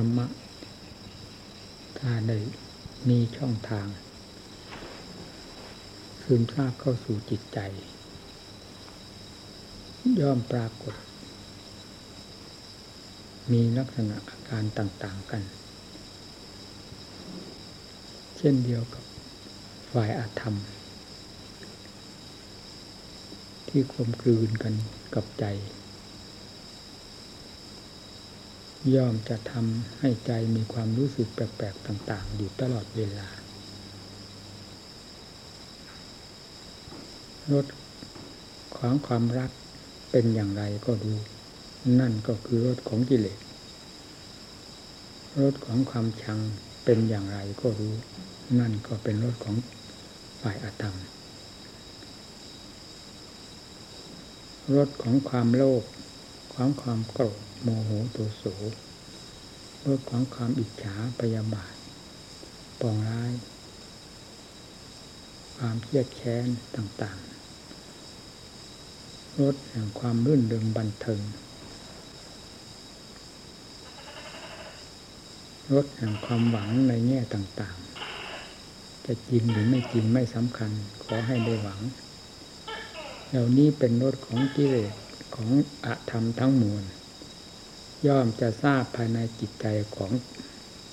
รรมะ ถ้าได้มีช่องทางซึมซาบเข้าสู่จิตใจ ย่อมปรากฏ มีลักษณะอาการต่างๆกัน เช่นเดียวกับฝ่ายอาธรรม ที่คมกลืนกันกับใจ ย่อมจะทำให้ใจมีความรู้สึกแปลกๆต่าง ๆ อยู่ตลอดเวลารสของความรักเป็นอย่างไรก็รู้นั่นก็คือรสของกิเลสรสของความชังเป็นอย่างไรก็รู้ นั่นก็เป็นรสของฝ่ายอธรรมรสของความโลภของความโกรธ โมโหโทโสรสของความอิจฉาพยาบาทปองร้าย ความเครียดแค้นต่างๆรสแห่งความรื่นเริงบันเทิงรสแห่งความหวังในแง่ต่างๆ จะจริงหรือไม่จริงไม่สำคัญ ขอให้ได้หวัง เหล่านี้เป็นรสของกิเลสของอธรรมทั้งมวล ย่อมจะทราบภายในจิตใจของ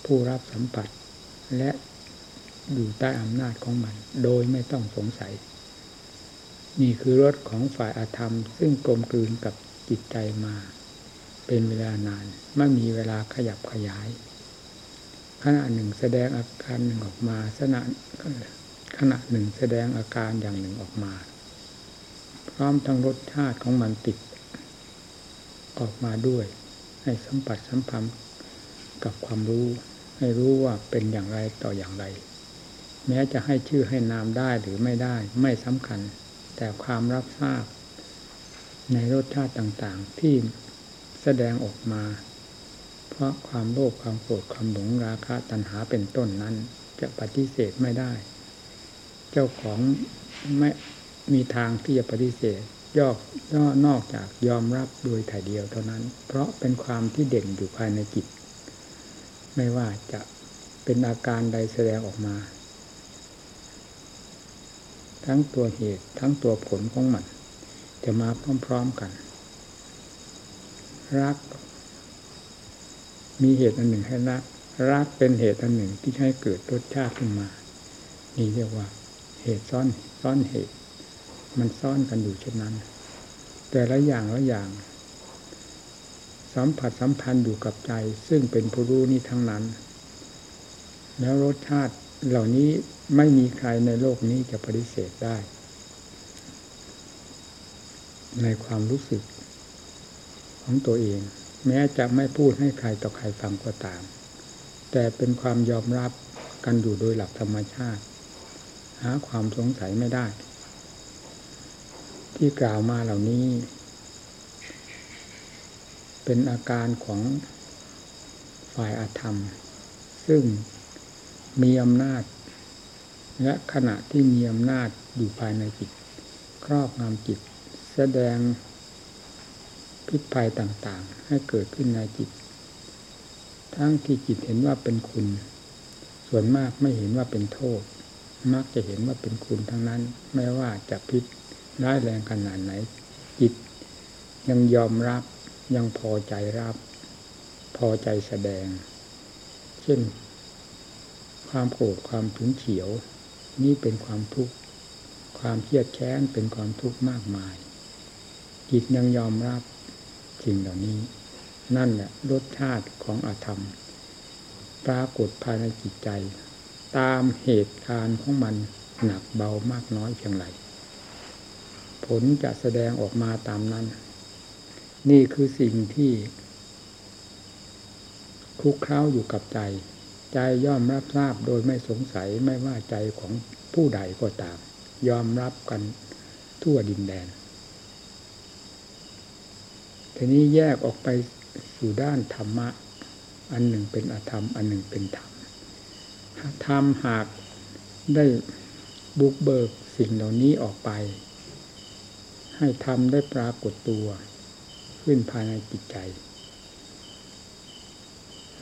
ผู้รับสัมผัส และอยู่ใต้อำนาจของมัน โดยไม่ต้องสงสัย นี่คือรสของฝ่ายอาธรรม ซึ่งกลมกลืนกับจิตใจมา เป็นเวลานาน ไม่มีเวลาขยับขยาย ขณะหนึ่งแสดงอาการหนึ่งออกมาขณะขณะหนึ่งแสดงอาการอย่างหนึ่งออกมา พร้อมทั้งรสชาติของมันติด ออกมาด้วย ให้สัมผัสสัมพันธ์กับความรู้ ให้รู้ว่าเป็นอย่างไรต่ออย่างไร แม้จะให้ชื่อให้นามได้หรือไม่ได้ไม่สำคัญ แต่ความรับทราบ ในรสชาติต่างๆ ที่แสดงออกมา เพราะความโลภความโกรธความหลงราคะตัณหาเป็นต้นนั้น จะปฏิเสธไม่ได้ เจ้าของไม่มีทางที่จะปฏิเสธ ยอกย่อนอกจากยอมรับโดยถ่ายเดียวเท่านั้น เพราะเป็นความที่เด่นอยู่ภายในจิต ไม่ว่าจะเป็นอาการใดแสดงออกมา ทั้งตัวเหตุทั้งตัวผลของมัน จะมาพร้อมๆกัน รัก มีเหตุอันหนึ่งให้รัก รักเป็นเหตุอันหนึ่งที่ให้เกิดรสชาติขึ้นมา นี่เรียกว่า เหตุซ้อนซ้อนเหตุ มันซ้อนกันอยู่เช่นนั้น แต่ละอย่างละอย่าง สัมผัสสัมพันธ์อยู่กับใจ ซึ่งเป็นผู้รู้นี้ทั้งนั้น แล้วรสชาติเหล่านี้ไม่มีใครในโลกนี้จะปฏิเสธได้ ในความรู้สึกของตัวเอง แม้จะไม่พูดให้ใครต่อใครฟังก็ตาม แต่เป็นความยอมรับกันอยู่โดยหลักธรรมชาติ หาความสงสัยไม่ได้ ที่กล่าวมาเหล่านี้ เป็นอาการของฝ่ายอาธรรม ซึ่งมีอำนาจ และขณะที่มีอำนาจอยู่ภายในจิต ครอบงำจิต แสดงพิษภัยต่างๆ ให้เกิดขึ้นในจิต ทั้งที่จิตเห็นว่าเป็นคุณ ส่วนมากไม่เห็นว่าเป็นโทษ มักจะเห็นว่าเป็นคุณทั้งนั้น ไม่ว่าจะพิษ ร้ายแรงขนาดไหน จิตยังยอมรับยังพอใจรับ พอใจแสดง เช่น ความโกรธความถึงเฉียว นี่เป็นความทุกข์ความเครียดแค้นเป็นความทุกข์มากมาย จิตยังยอมรับสิ่งเหล่านี้ นั่นแหละรสชาติของอาธรรม ปรากฏภายในจิตใจ ตามเหตุการณ์ของมันหนักเบามากน้อยเพียงไร ผลจะแสดงออกมาตามนั้น นี่คือสิ่งที่คุกเข้าอยู่กับใจ ใจย่อมรับทราบโดยไม่สงสัยไม่ว่าใจของผู้ใดก็ตาม ยอมรับกันทั่วดินแดน ทีนี้แยกออกไปสู่ด้านธรรมะ อันหนึ่งเป็นอธรรม อันหนึ่งเป็นธรรม ธรรมหากได้บุกเบิกสิ่งเหล่านี้ออกไป ให้ธรรมได้ปรากฏตัว ขึ้นภายในจิตใจ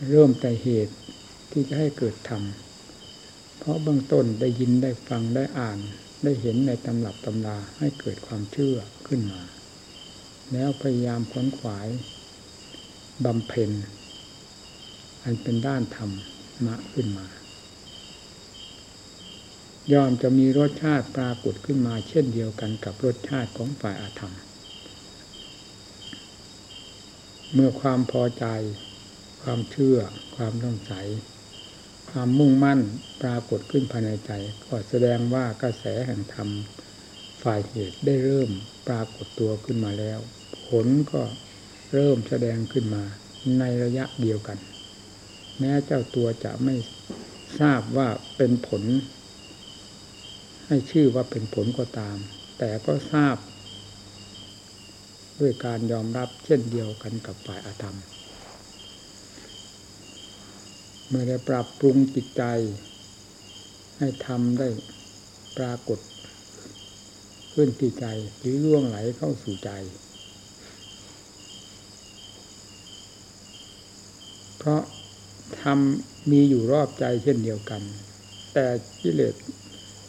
เริ่มแต่เหตุที่จะให้เกิดธรรม เพราะเบื้องต้นได้ยินได้ฟังได้อ่านได้เห็นในตำรับตำราให้เกิดความเชื่อขึ้นมา แล้วพยายามขวนขวายบำเพ็ญอันเป็นด้านธรรมมะขึ้นมา ยอมจะมีรสชาติปรากฏขึ้นมาเช่นเดียวกันกับรสชาติของฝ่ายอาธรรม เมื่อความพอใจ ความเชื่อ ความต้องใส ความมุ่งมั่นปรากฏขึ้นภายในใจ ก็แสดงว่ากระแสแห่งธรรม ฝ่ายเหตุได้เริ่มปรากฏตัวขึ้นมาแล้ว ผลก็เริ่มแสดงขึ้นมาในระยะเดียวกัน แม้เจ้าตัวจะไม่ทราบว่าเป็นผล ให้ชื่อว่าเป็นผลก็ตาม แต่ก็ทราบ ด้วยการยอมรับเช่นเดียวกันกับฝ่ายอาธรรม เมื่อได้ปรับปรุงจิตใจ ให้ทำได้ปรากฏ ขึ้นที่ใจหรือล่วงไหลเข้าสู่ใจ เพราะทำมีอยู่รอบใจเช่นเดียวกัน แต่กิเลส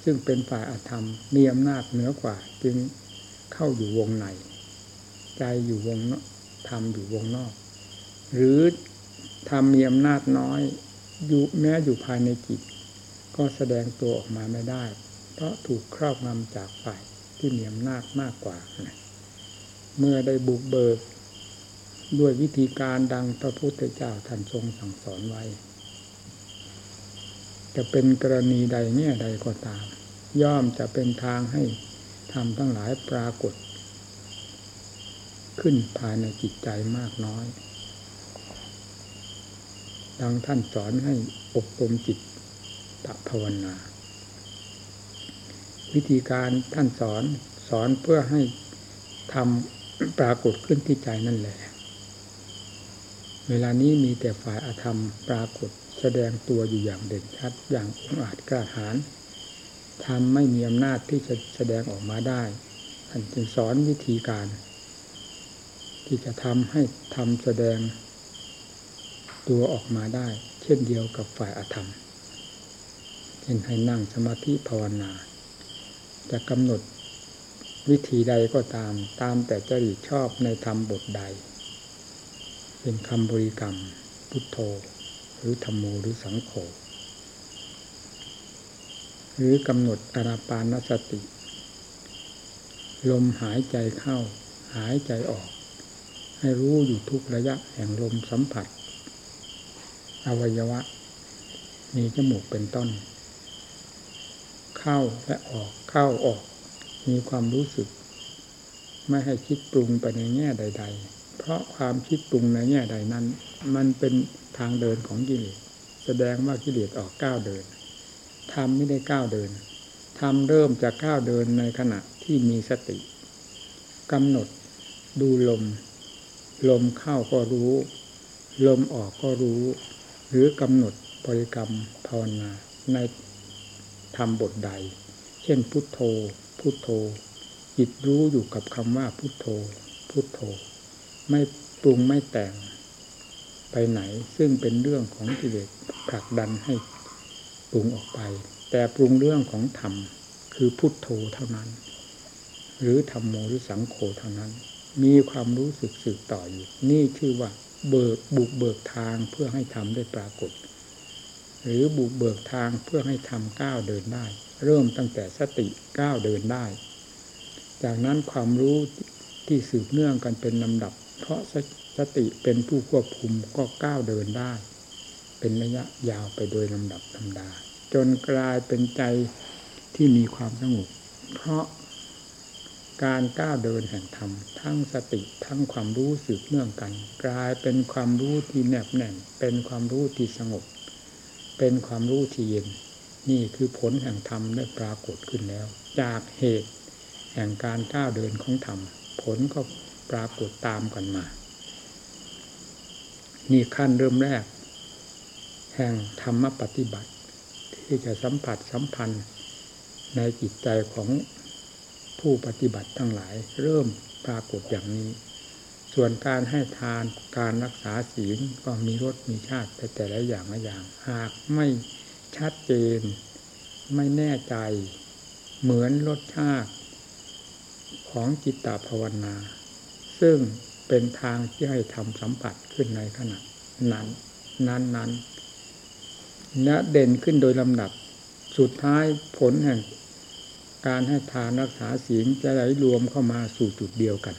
ซึ่งเป็นฝ่ายอาธรรม มีอำนาจเหนือกว่า จึงเข้าอยู่วงใน ใจอยู่วงนอกทำอยู่วงนอก หรือทำมีอำนาจน้อยอยู่แม้อยู่ภายในจิต ก็แสดงตัวออกมาไม่ได้ เพราะถูกครอบงำจากฝ่ายที่มีอำนาจมากกว่า เมื่อได้บุกเบิก ด้วยวิธีการดังพระพุทธเจ้าท่านทรงสั่งสอนไว้ จะเป็นกรณีใดเนี่ยใดก็ตาม ย่อมจะเป็นทางให้ทำทั้งหลายปรากฏ ขึ้นภายในจิตใจมากน้อย ดังท่านสอนให้อบรมจิตตภาวนา วิธีการท่านสอนสอนเพื่อให้ทำปรากฏขึ้นที่ใจนั่นแหละ เวลานี้มีแต่ฝ่ายอาธรรมปรากฏ แสดงตัวอยู่อย่างเด่นชัดอย่างอาจกล้าหาญทำไม่มีอำนาจที่จะแสดงออกมาได้ท่านจึงสอนวิธีการ ที่จะทำให้ทำแสดงตัวออกมาได้ เช่นเดียวกับฝ่ายอธรรมเช่นให้นั่งสมาธิภาวนา จะกำหนดวิธีใดก็ตามตามแต่จริตชอบในธรรมบทใด เป็นคำบริกรรมพุทโธ หรือธรรมโมหรือสังโฆหรือกำหนดอาราปานสติ ลมหายใจเข้า หายใจออก ให้รู้อยู่ทุกระยะแห่งลมสัมผัส อวัยวะ มีจมูกเป็นต้น เข้าและออกเข้าออก มีความรู้สึก ไม่ให้คิดปรุงไปในแง่ใด ๆ เพราะความคิดปรุงในแง่ใดนั้น มันเป็นทางเดินของกิเลสแสดงว่ากิเลสออกก้าวเดินทำไม่ได้ก้าวเดินทำเริ่มจากก้าวเดินในขณะที่มีสติกำหนดดูลม ลมเข้าก็รู้ ลมออกก็รู้ หรือกำหนดบริกรรมภาวนาในทำบทใด เช่นพุทโธ พุทโธจิตรู้อยู่กับคำว่าพุทโธ พุทโธ ไม่ปรุงไม่แต่งไปไหน ซึ่งเป็นเรื่องของกิเลสผลักดันให้ปรุงออกไป แต่ปรุงเรื่องของธรรม คือพุทโธเท่านั้น หรือธรรมโมหรือสังโฆเท่านั้น มีความรู้สึกสืบต่ออยู่ นี่ชื่อว่าเบิกบุกเบิกทางเพื่อให้ทำได้ปรากฏ หรือบุกเบิกทางเพื่อให้ทำก้าวเดินได้ เริ่มตั้งแต่สติก้าวเดินได้ จากนั้นความรู้ที่สืบเนื่องกันเป็นลำดับ เพราะสติเป็นผู้ควบคุมก็ก้าวเดินได้ เป็นระยะยาวไปโดยลำดับธรรมดา จนกลายเป็นใจที่มีความสงบเพราะการก้าวเดินแห่งธรรม ทั้งสติทั้งความรู้สืบเนื่องกัน กลายเป็นความรู้ที่แนบแน่น เป็นความรู้ที่สงบ เป็นความรู้ที่เย็น นี่คือผลแห่งธรรมได้ปรากฏขึ้นแล้ว จากเหตุแห่งการก้าวเดินของธรรม ผลก็ ปรากฏตามกันมา นี่ขั้นเริ่มแรก แห่งธรรมปฏิบัติ ที่จะสัมผัสสัมพันธ์ในจิตใจของผู้ปฏิบัติทั้งหลาย เริ่มปรากฏอย่างนี้ ส่วนการให้ทานการรักษาศีลก็มีรสมีชาติไปแต่ละอย่างละอย่าง หากไม่ชัดเจน ไม่แน่ใจเหมือนรสชาติของจิตตภาวนา ซึ่งเป็นทางที่ให้ทำสัมผัสขึ้นในขณะนั้น นั้นนั้นและเด่นขึ้นโดยลำดับ สุดท้ายผลแห่งการให้ทานรักษาศีลจะไหลรวมเข้ามาสู่จุดเดียวกัน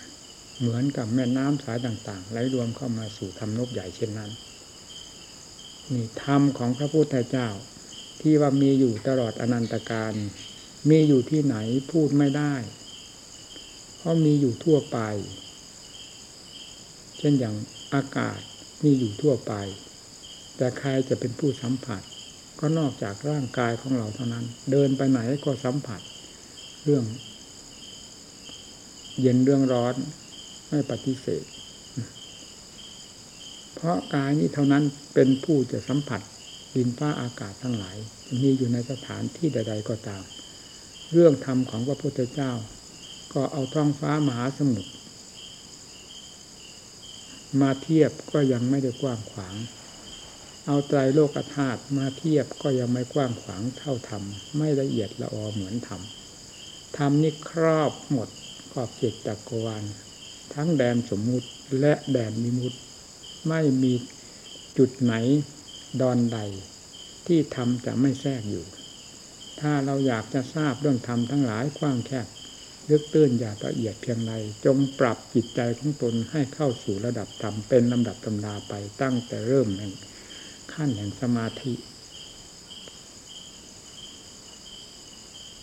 เหมือนกับแม่น้ำสายต่าง ๆ ไหลรวมเข้ามาสู่ธรรมนบใหญ่เช่นนั้น นี่ธรรมของพระพุทธเจ้า ที่ว่ามีอยู่ตลอดอนันตการ มีอยู่ที่ไหนพูดไม่ได้ เพราะมีอยู่ทั่วไป เช่นอย่างอากาศมีอยู่ทั่วไป แต่ใครจะเป็นผู้สัมผัส ก็นอกจากร่างกายของเราเท่านั้น เดินไปไหนก็สัมผัส เรื่อง เย็นเรื่องร้อนไม่ปฏิเสธ เพราะกายนี้เท่านั้นเป็นผู้จะสัมผัสดินฟ้าอากาศทั้งหลายมีอยู่ในสถานที่ใด ๆ ก็ตาม เรื่องธรรมของพระพุทธเจ้า ก็เอาท้องฟ้ามหาสมุทร มาเทียบก็ยังไม่ได้กว้างขวาง เอาไตรโลกธาตุมาเทียบก็ยังไม่กว้างขวางเท่าธรรม ไม่ละเอียดละออเหมือนธรรม ธรรมนี่ครอบหมดครอบเจตจักรวาลทั้งแดนสมมุติและแดนมิมุติ ไม่มีจุดไหนดอนใด ที่ธรรมจะไม่แทรกอยู่ ถ้าเราอยากจะทราบเรื่องธรรมทั้งหลายกว้างแคบ ลึกตื้นอย่าละเอียดเพียงไรจงปรับจิตใจของตนให้เข้าสู่ระดับธรรมเป็นลำดับตำดาไปตั้งแต่เริ่มแห่งขั้นแห่งสมาธิ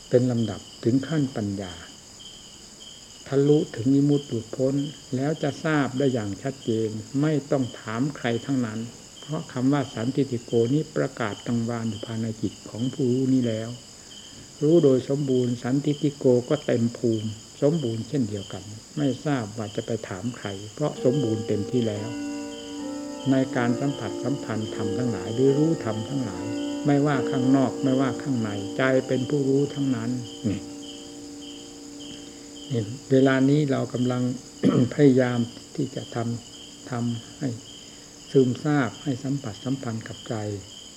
เป็นลำดับถึงขั้นปัญญาทะลุถึงนิมุตหลุดพ้นแล้วจะทราบได้อย่างชัดเจนไม่ต้องถามใครทั้งนั้น เพราะคำว่าสันติโกนี้ประกาศกังวานอยู่ภายในจิตของผู้รู้นี้แล้ว รู้โดยสมบูรณ์สันติติโกก็เต็มภูมิ สมบูรณ์เช่นเดียวกัน ไม่ทราบว่าจะไปถามใคร เพราะสมบูรณ์เต็มที่แล้ว ในการสัมผัสสัมพันธ์ธรรมทั้งหลายหรือรู้ธรรมทั้งหลาย ไม่ว่าข้างนอกไม่ว่าข้างในใจเป็นผู้รู้ทั้งนั้นนี่เวลานี้เรากำลังพยายามที่จะทำทำให้ซึมซาบให้สัมผัสสัมพันธ์กับใจ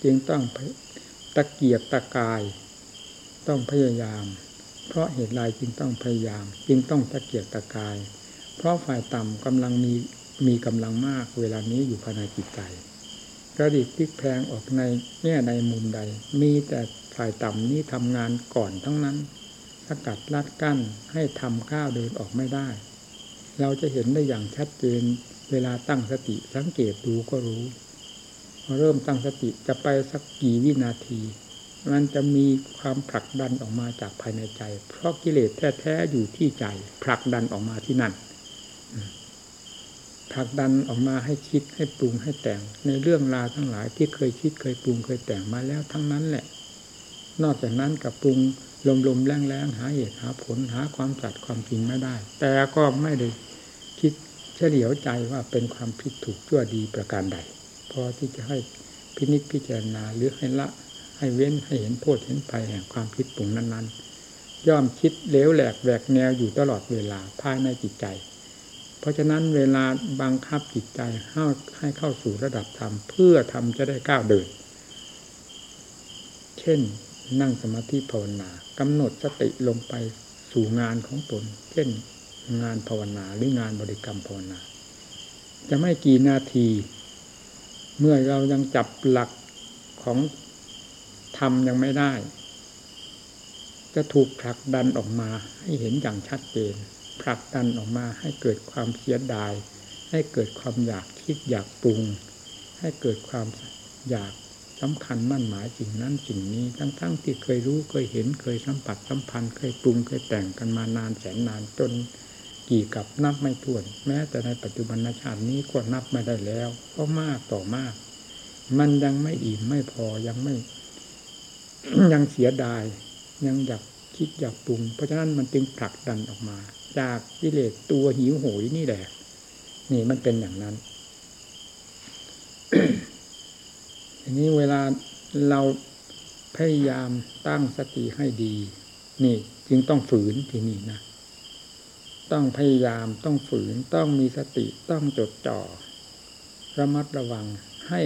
จึงต้องตะเกียบตะกาย ต้องพยายาม เพราะเหตุไรจึงต้องพยายาม จึงต้องตะเกียกตะกาย เพราะฝ่ายต่ำกำลังมีมีกำลังมากเวลานี้อยู่ภายในจิตใจกระดิกพลิกแพลงออกในแง่ใดมุมใด มีแต่ฝ่ายต่ำนี้ทำงานก่อนทั้งนั้นสกัดลัดกั้นให้ทำก้าวเดินออกไม่ได้ เราจะเห็นได้อย่างชัดเจน เวลาตั้งสติสังเกตดูก็รู้ เริ่มตั้งสติจะไปสักกี่วินาที มันจะมีความผลักดันออกมาจากภายในใจ เพราะกิเลสแท้ๆอยู่ที่ใจผลักดันออกมาที่นั่นผลักดันออกมาให้คิดให้ปรุงให้แต่ง ในเรื่องราวทั้งหลายที่เคยคิดเคยปรุงเคยแต่งมาแล้วทั้งนั้นแหละ นอกจากนั้นกับปรุงลมๆแรงๆหาเหตุหาผลหาความจัดความจริงไม่ได้ แต่ก็ไม่ได้คิดเฉลียวใจว่าเป็นความผิดถูกชั่วดีประการใด พอที่จะให้พินิจพิจารณาหรือให้ละ ให้เว้นให้เห็นโทษเห็นภัยแห่งความคิดปรุงนั้นๆ ย่อมคิดเลวแหลกแหวกแนวอยู่ตลอดเวลาภายในจิตใจ เพราะฉะนั้นเวลาบังคับจิตใจให้เข้าสู่ระดับธรรมเพื่อทำจะได้ก้าวเดิน เช่นนั่งสมาธิภาวนากำหนดสติลงไปสู่งานของตน เช่นงานภาวนาหรืองานบริกรรมภาวนา จะไม่กี่นาที เมื่อเรายังจับหลักของ ทำยังไม่ได้ จะถูกผลักดันออกมาให้เห็นอย่างชัดเจนผลักดันออกมาให้เกิดความเสียดาย ให้เกิดความอยากคิดอยากปรุง ให้เกิดความอยากสำคัญมั่นหมายสิ่งนั้นสิ่งนี้ทั้งๆทที่เคยรู้เคยเห็นเคยสัมผัสสัมพันธ์ เคยปรุงเคยแต่งกันมานานแสนนานจนกี่กับนับไม่ถ้วน แม้แต่ในปัจจุบันชาตินี้ก็นับไม่ได้แล้ว ก็มากต่อมาก มันยังไม่อิ่มไม่พอยังไม่ ยังเสียดาย ยังอยากคิดอยากปรุง เพราะฉะนั้นมันจึงผลักดันออกมา จากกิเลสตัวหิวโหยนี่แหละ นี่มันเป็นอย่างนั้นทีนี้เวลาเราพยายามตั้งสติให้ดี นี่จึงต้องฝืนที่นี่นะต้องพยายามต้องฝืนต้องมีสติต้องจดจ่อระมัดระวังให้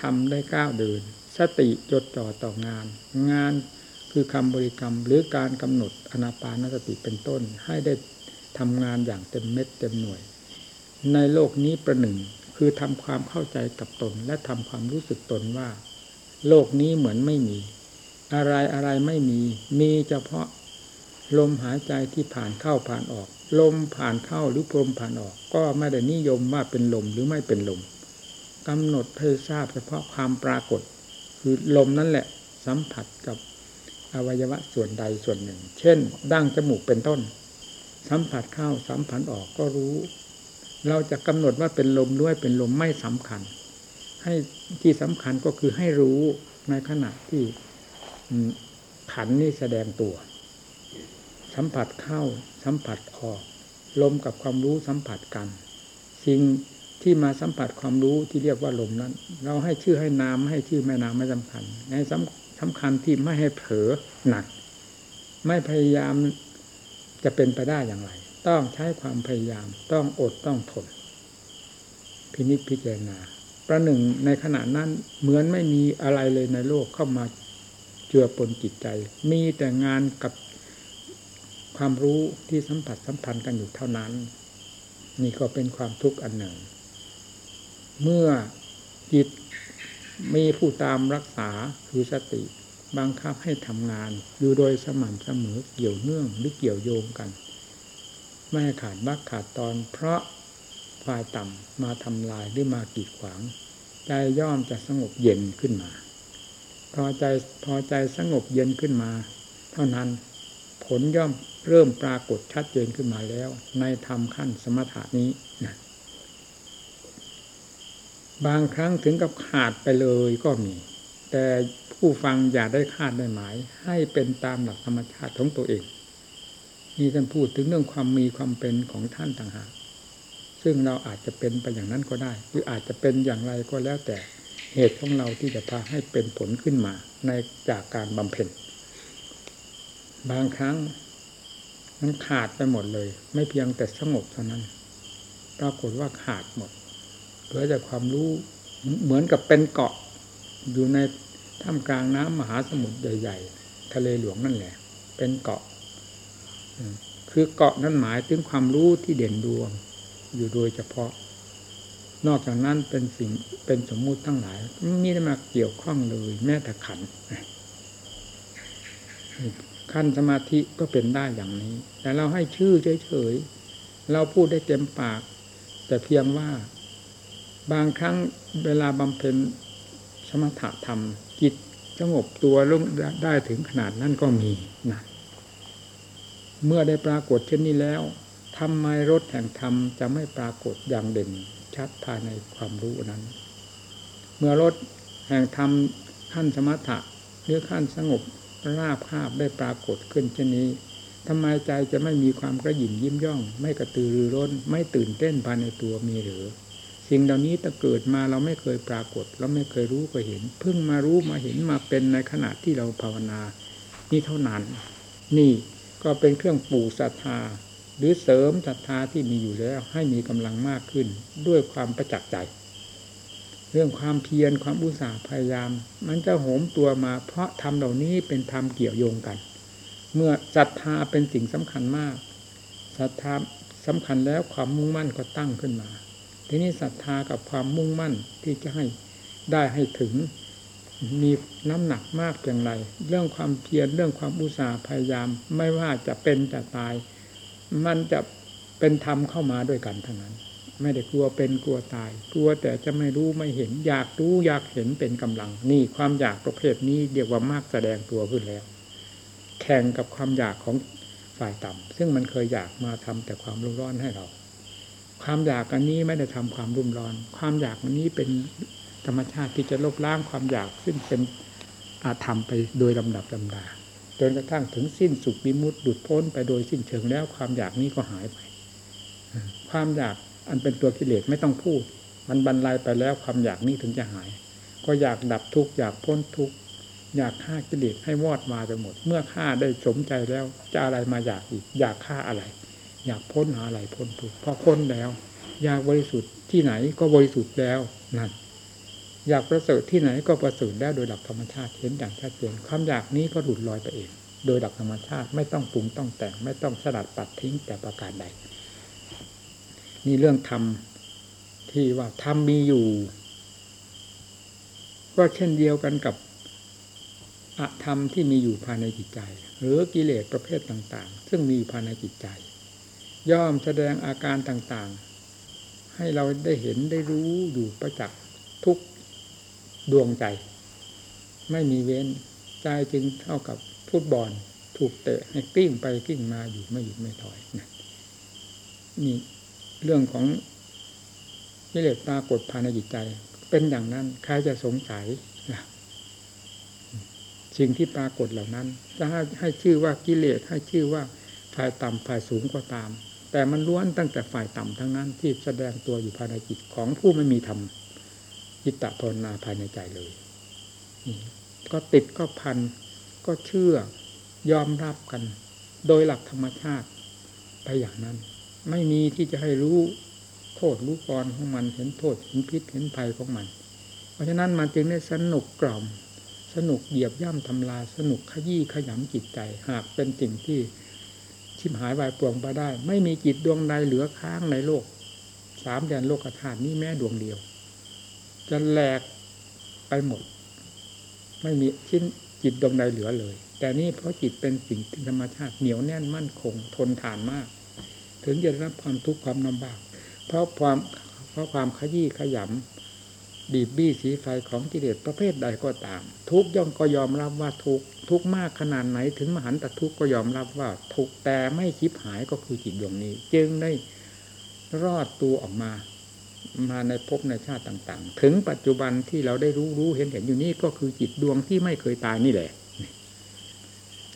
ทำได้ก้าวเดิน สติจดจ่อต่องาน งานคือคำบริกรรมหรือการกำหนดอนาปานสติเป็นต้น ให้ได้ทำงานอย่างเต็มเม็ดเต็มหน่วย ในโลกนี้ประหนึ่งคือทำความเข้าใจกับตน และทำความรู้สึกตนว่า โลกนี้เหมือนไม่มี อะไรอะไรไม่มี มีเฉพาะลมหายใจที่ผ่านเข้าผ่านออก ลมผ่านเข้าหรือลมผ่านออก ก็ไม่ได้นิยมว่าเป็นลมหรือไม่เป็นลม กำหนดเพื่อทราบเฉพาะความปรากฏ คือลมนั่นแหละสัมผัสกับอวัยวะส่วนใดส่วนหนึ่ง เช่น ดั้งจมูกเป็นต้น สัมผัสเข้าสัมผัสออกก็รู้ เราจะกำหนดว่าเป็นลมด้วยเป็นลมไม่สำคัญ ให้ที่สำคัญก็คือให้รู้ในขณะที่ขันนี่แสดงตัว สัมผัสเข้าสัมผัสออก ลมกับความรู้สัมผัสกัน สิ่ง ที่มาสัมผัสความรู้ที่เรียกว่าลมนั้น เราให้ชื่อให้นามให้ชื่อแม่นามไม่สำคัญในสำสำคัญที่ไม่ให้เผลอหนัก ไม่พยายามจะเป็นไปได้อย่างไร ต้องใช้ความพยายามต้องอดต้องทนพินิจพิจารณา ประหนึ่งในขณะนั้นเหมือนไม่มีอะไรเลยในโลกเข้ามาเจือปนจิตใจ มีแต่งานกับความรู้ที่สัมผัสสัมพันธ์กันอยู่เท่านั้น นี่ก็เป็นความทุกข์อันหนึ่ง เมื่อจิตมีผู้ตามรักษาคือสติบังคับให้ทำงานอยู่โดยสม่ำเสมอเกี่ยวเนื่องหรือเกี่ยวโยงกัน ไม่ขาดบักขาดตอนเพราะฝ่ายต่ำมาทำลายหรือมากีดขวาง ใจย่อมจะสงบเย็นขึ้นมา พอใจพอใจสงบเย็นขึ้นมา เท่านั้นผลย่อมเริ่มปรากฏชัดเจนขึ้นมาแล้ว ในธรรมขั้นสมถานี้นะ บางครั้งถึงกับขาดไปเลยก็มี แต่ผู้ฟังอย่าได้คาดได้หมาย ให้เป็นตามหลักธรรมชาติของตัวเองมีท่านพูดถึงเรื่องความมีความเป็นของท่านต่างหากซึ่งเราอาจจะเป็นไปอย่างนั้นก็ได้ หรืออาจจะเป็นอย่างไรก็แล้วแต่เหตุของเราที่จะพาให้เป็นผลขึ้นมา ในจากการบำเพ็ญบางครั้งมันขาดไปหมดเลย ไม่เพียงแต่สงบเท่านั้น ปรากฏว่าขาดหมด เหลือแต่ความรู้เหมือนกับเป็นเกาะอยู่ในท่ามกลางน้ำมหาสมุทรใหญ่ๆ ทะเลหลวงนั่นแหละ เป็นเกาะคือเกาะนั้นหมายถึงความรู้ที่เด่นดวง อยู่โดยเฉพาะ นอกจากนั้นเป็นสิ่งเป็นสมมุติทั้งหลายไม่ได้มาเกี่ยวข้องเลย แม้แต่ขันขั้นสมาธิก็เป็นได้อย่างนี้ แต่เราให้ชื่อเฉยๆเราพูดได้เต็มปาก แต่เพียงว่า บางครั้งเวลาบำเพ็ญสมถะธรรม จิตสงบตัวลงได้ถึงขนาดนั้นก็มีนะเมื่อได้ปรากฏเช่นนี้แล้วทำไมรถแห่งธรรมจะไม่ปรากฏอย่างเด่นชัดภายในความรู้นั้น เมื่อรถแห่งธรรมขั้นสมถะหรือขั้นสงบราบคาบได้ปรากฏขึ้นเช่นนี้ทำไมใจจะไม่มีความกระหยิ่มยิ้มย่อง ไม่กระตือรือร้น ไม่ตื่นเต้นภายในตัวมีหรือ สิ่งเหล่านี้แต่เกิดมาเราไม่เคยปรากฏ เราไม่เคยรู้ก็เห็น เพิ่งมารู้มาเห็นมาเป็นในขณะที่เราภาวนา นี่เท่านั้น นี่ก็เป็นเครื่องปลูกศรัทธา หรือเสริมศรัทธาที่มีอยู่แล้ว ให้มีกำลังมากขึ้น ด้วยความประจักษ์ใจ เรื่องความเพียรความอุตสาห์พยายาม มันจะโหมตัวมา เพราะธรรมเหล่านี้เป็นธรรมเกี่ยวโยงกัน เมื่อศรัทธาเป็นสิ่งสำคัญมากศรัทธาสำคัญแล้วความมุ่งมั่นก็ตั้งขึ้นมา ทีนี้ศรัทธากับความมุ่งมั่นที่จะให้ได้ให้ถึง มีน้ำหนักมากเพียงไรเรื่องความเพียรเรื่องความอุตสาห์พยายาม ไม่ว่าจะเป็นจะตาย มันจะเป็นธรรมเข้ามาด้วยกันทั้งนั้น ไม่ได้กลัวเป็นกลัวตาย กลัวแต่จะไม่รู้ไม่เห็น อยากรู้อยากเห็นเป็นกำลัง นี่ความอยากประเภทนี้เรียกว่ามากแสดงตัวขึ้นแล้ว แข่งกับความอยากของฝ่ายต่ำซึ่งมันเคยอยากมาทำแต่ความรุ่ร้อนให้เรา ความอยากอันนี้ไม่ได้ทำความรุ่มร้อน ความอยากอันนี้เป็นธรรมชาติที่จะลบล้างความอยากซึ่งเป็นอาธรรมไปโดยลำดับลำดาจนกระทั่งถึงสิ้นสุดมิมุติดุดพ้นไปโดยสิ้นเชิงแล้วความอยากนี้ก็หายไป ความอยากอันเป็นตัวกิเลสไม่ต้องพูด มันบรรลัยไปแล้วความอยากนี้ถึงจะหาย ก็อยากดับทุกข์อยากพ้นทุกข์อยากฆ่ากิเลสให้วอดมาไปหมด เมื่อฆ่าได้สมใจแล้วจะอะไรมาอยากอีก อยากฆ่าอะไร อยากพ้นหาอะไรพ้นทุกข์พอพ้นแล้ว อยากบริสุทธิ์ที่ไหนก็บริสุทธิ์แล้วนั่นอยากประเสริฐที่ไหนก็ประเสริฐแล้โดยหลักธรรมชาติเห็นอย่างชัดเจนความอยากนี้ก็หลุดลอยไปเอง โดยหลักธรรมชาติไม่ต้องปรุงต้องแต่งไม่ต้องสลัดปัดทิ้งแต่ประการใดนี่เรื่องธรรมที่ว่าธรรมมีอยู่ ก็เช่นเดียวกันกับอธรรมที่มีอยู่ภายในจิตใจ หรือกิเลสประเภทต่าง ๆ ซึ่งมีภายในจิตใจ ย่อมแสดงอาการต่างๆ ให้เราได้เห็นได้รู้อยู่ประจักษ์ทุกดวงใจ ไม่มีเว้นใจจึงเท่ากับฟุตบอลถูกเตะให้กิ้งไปกิ้งมาอยู่ไม่หยุดไม่ถอยนะนี่เรื่องของกิเลสปรากฏภายในจิตใจ เป็นอย่างนั้นใครจะสงสัยนะสิ่งที่ปรากฏเหล่านั้น จะให้ให้ชื่อว่ากิเลสให้ชื่อว่าฝ่ายต่ำฝ่ายสูงก็ตาม แต่มันล้วนตั้งแต่ฝ่ายต่ำทั้งนั้นที่แสดงตัวอยู่ภายในจิตของผู้ไม่มีธรรมจิตตภาวนาภายในใจเลยก็ติดก็พันก็เชื่อยอมรับกัน โดยหลักธรรมชาติไปอย่างนั้น ไม่มีที่จะให้รู้โทษรู้กรของมันเห็นโทษเห็นพิษเห็นภัยของมัน เพราะฉะนั้นมันจึงได้สนุกกล่อม สนุกเหยียบย่ำทำลายสนุกขยี้ขยำจิตใจ หากเป็นสิ่งที่ ชิมหายวายปวงไปได้ ไม่มีจิตดวงใดเหลือค้างในโลก สามแดนโลกธาตุนี้แม้ดวงเดียว จะแหลกไปหมด ไม่มีชิ้นจิตดวงใดเหลือเลย แต่นี่เพราะจิตเป็นสิ่งที่ธรรมชาติเหนียวแน่นมั่นคง ทนทานมาก ถึงจะรับความทุกข์ความลำบาก เพราะความเพราะความขยี้ขยำ บีบบี้สีไฟของกิเลสประเภทใดก็ตาม ทุกย่อมก็ยอมรับว่าทุกทุกมากขนาดไหนถึงมหันตทุกก็ยอมรับว่าทุกแต่ไม่คิดหายก็คือจิตดวงนี้ จึงได้รอดตัวออกมามาในภพในชาติต่าง ๆ ถึงปัจจุบันที่เราได้รู้รู้เห็นเห็นอยู่นี่ก็คือจิตดวงที่ไม่เคยตายนี่แหละ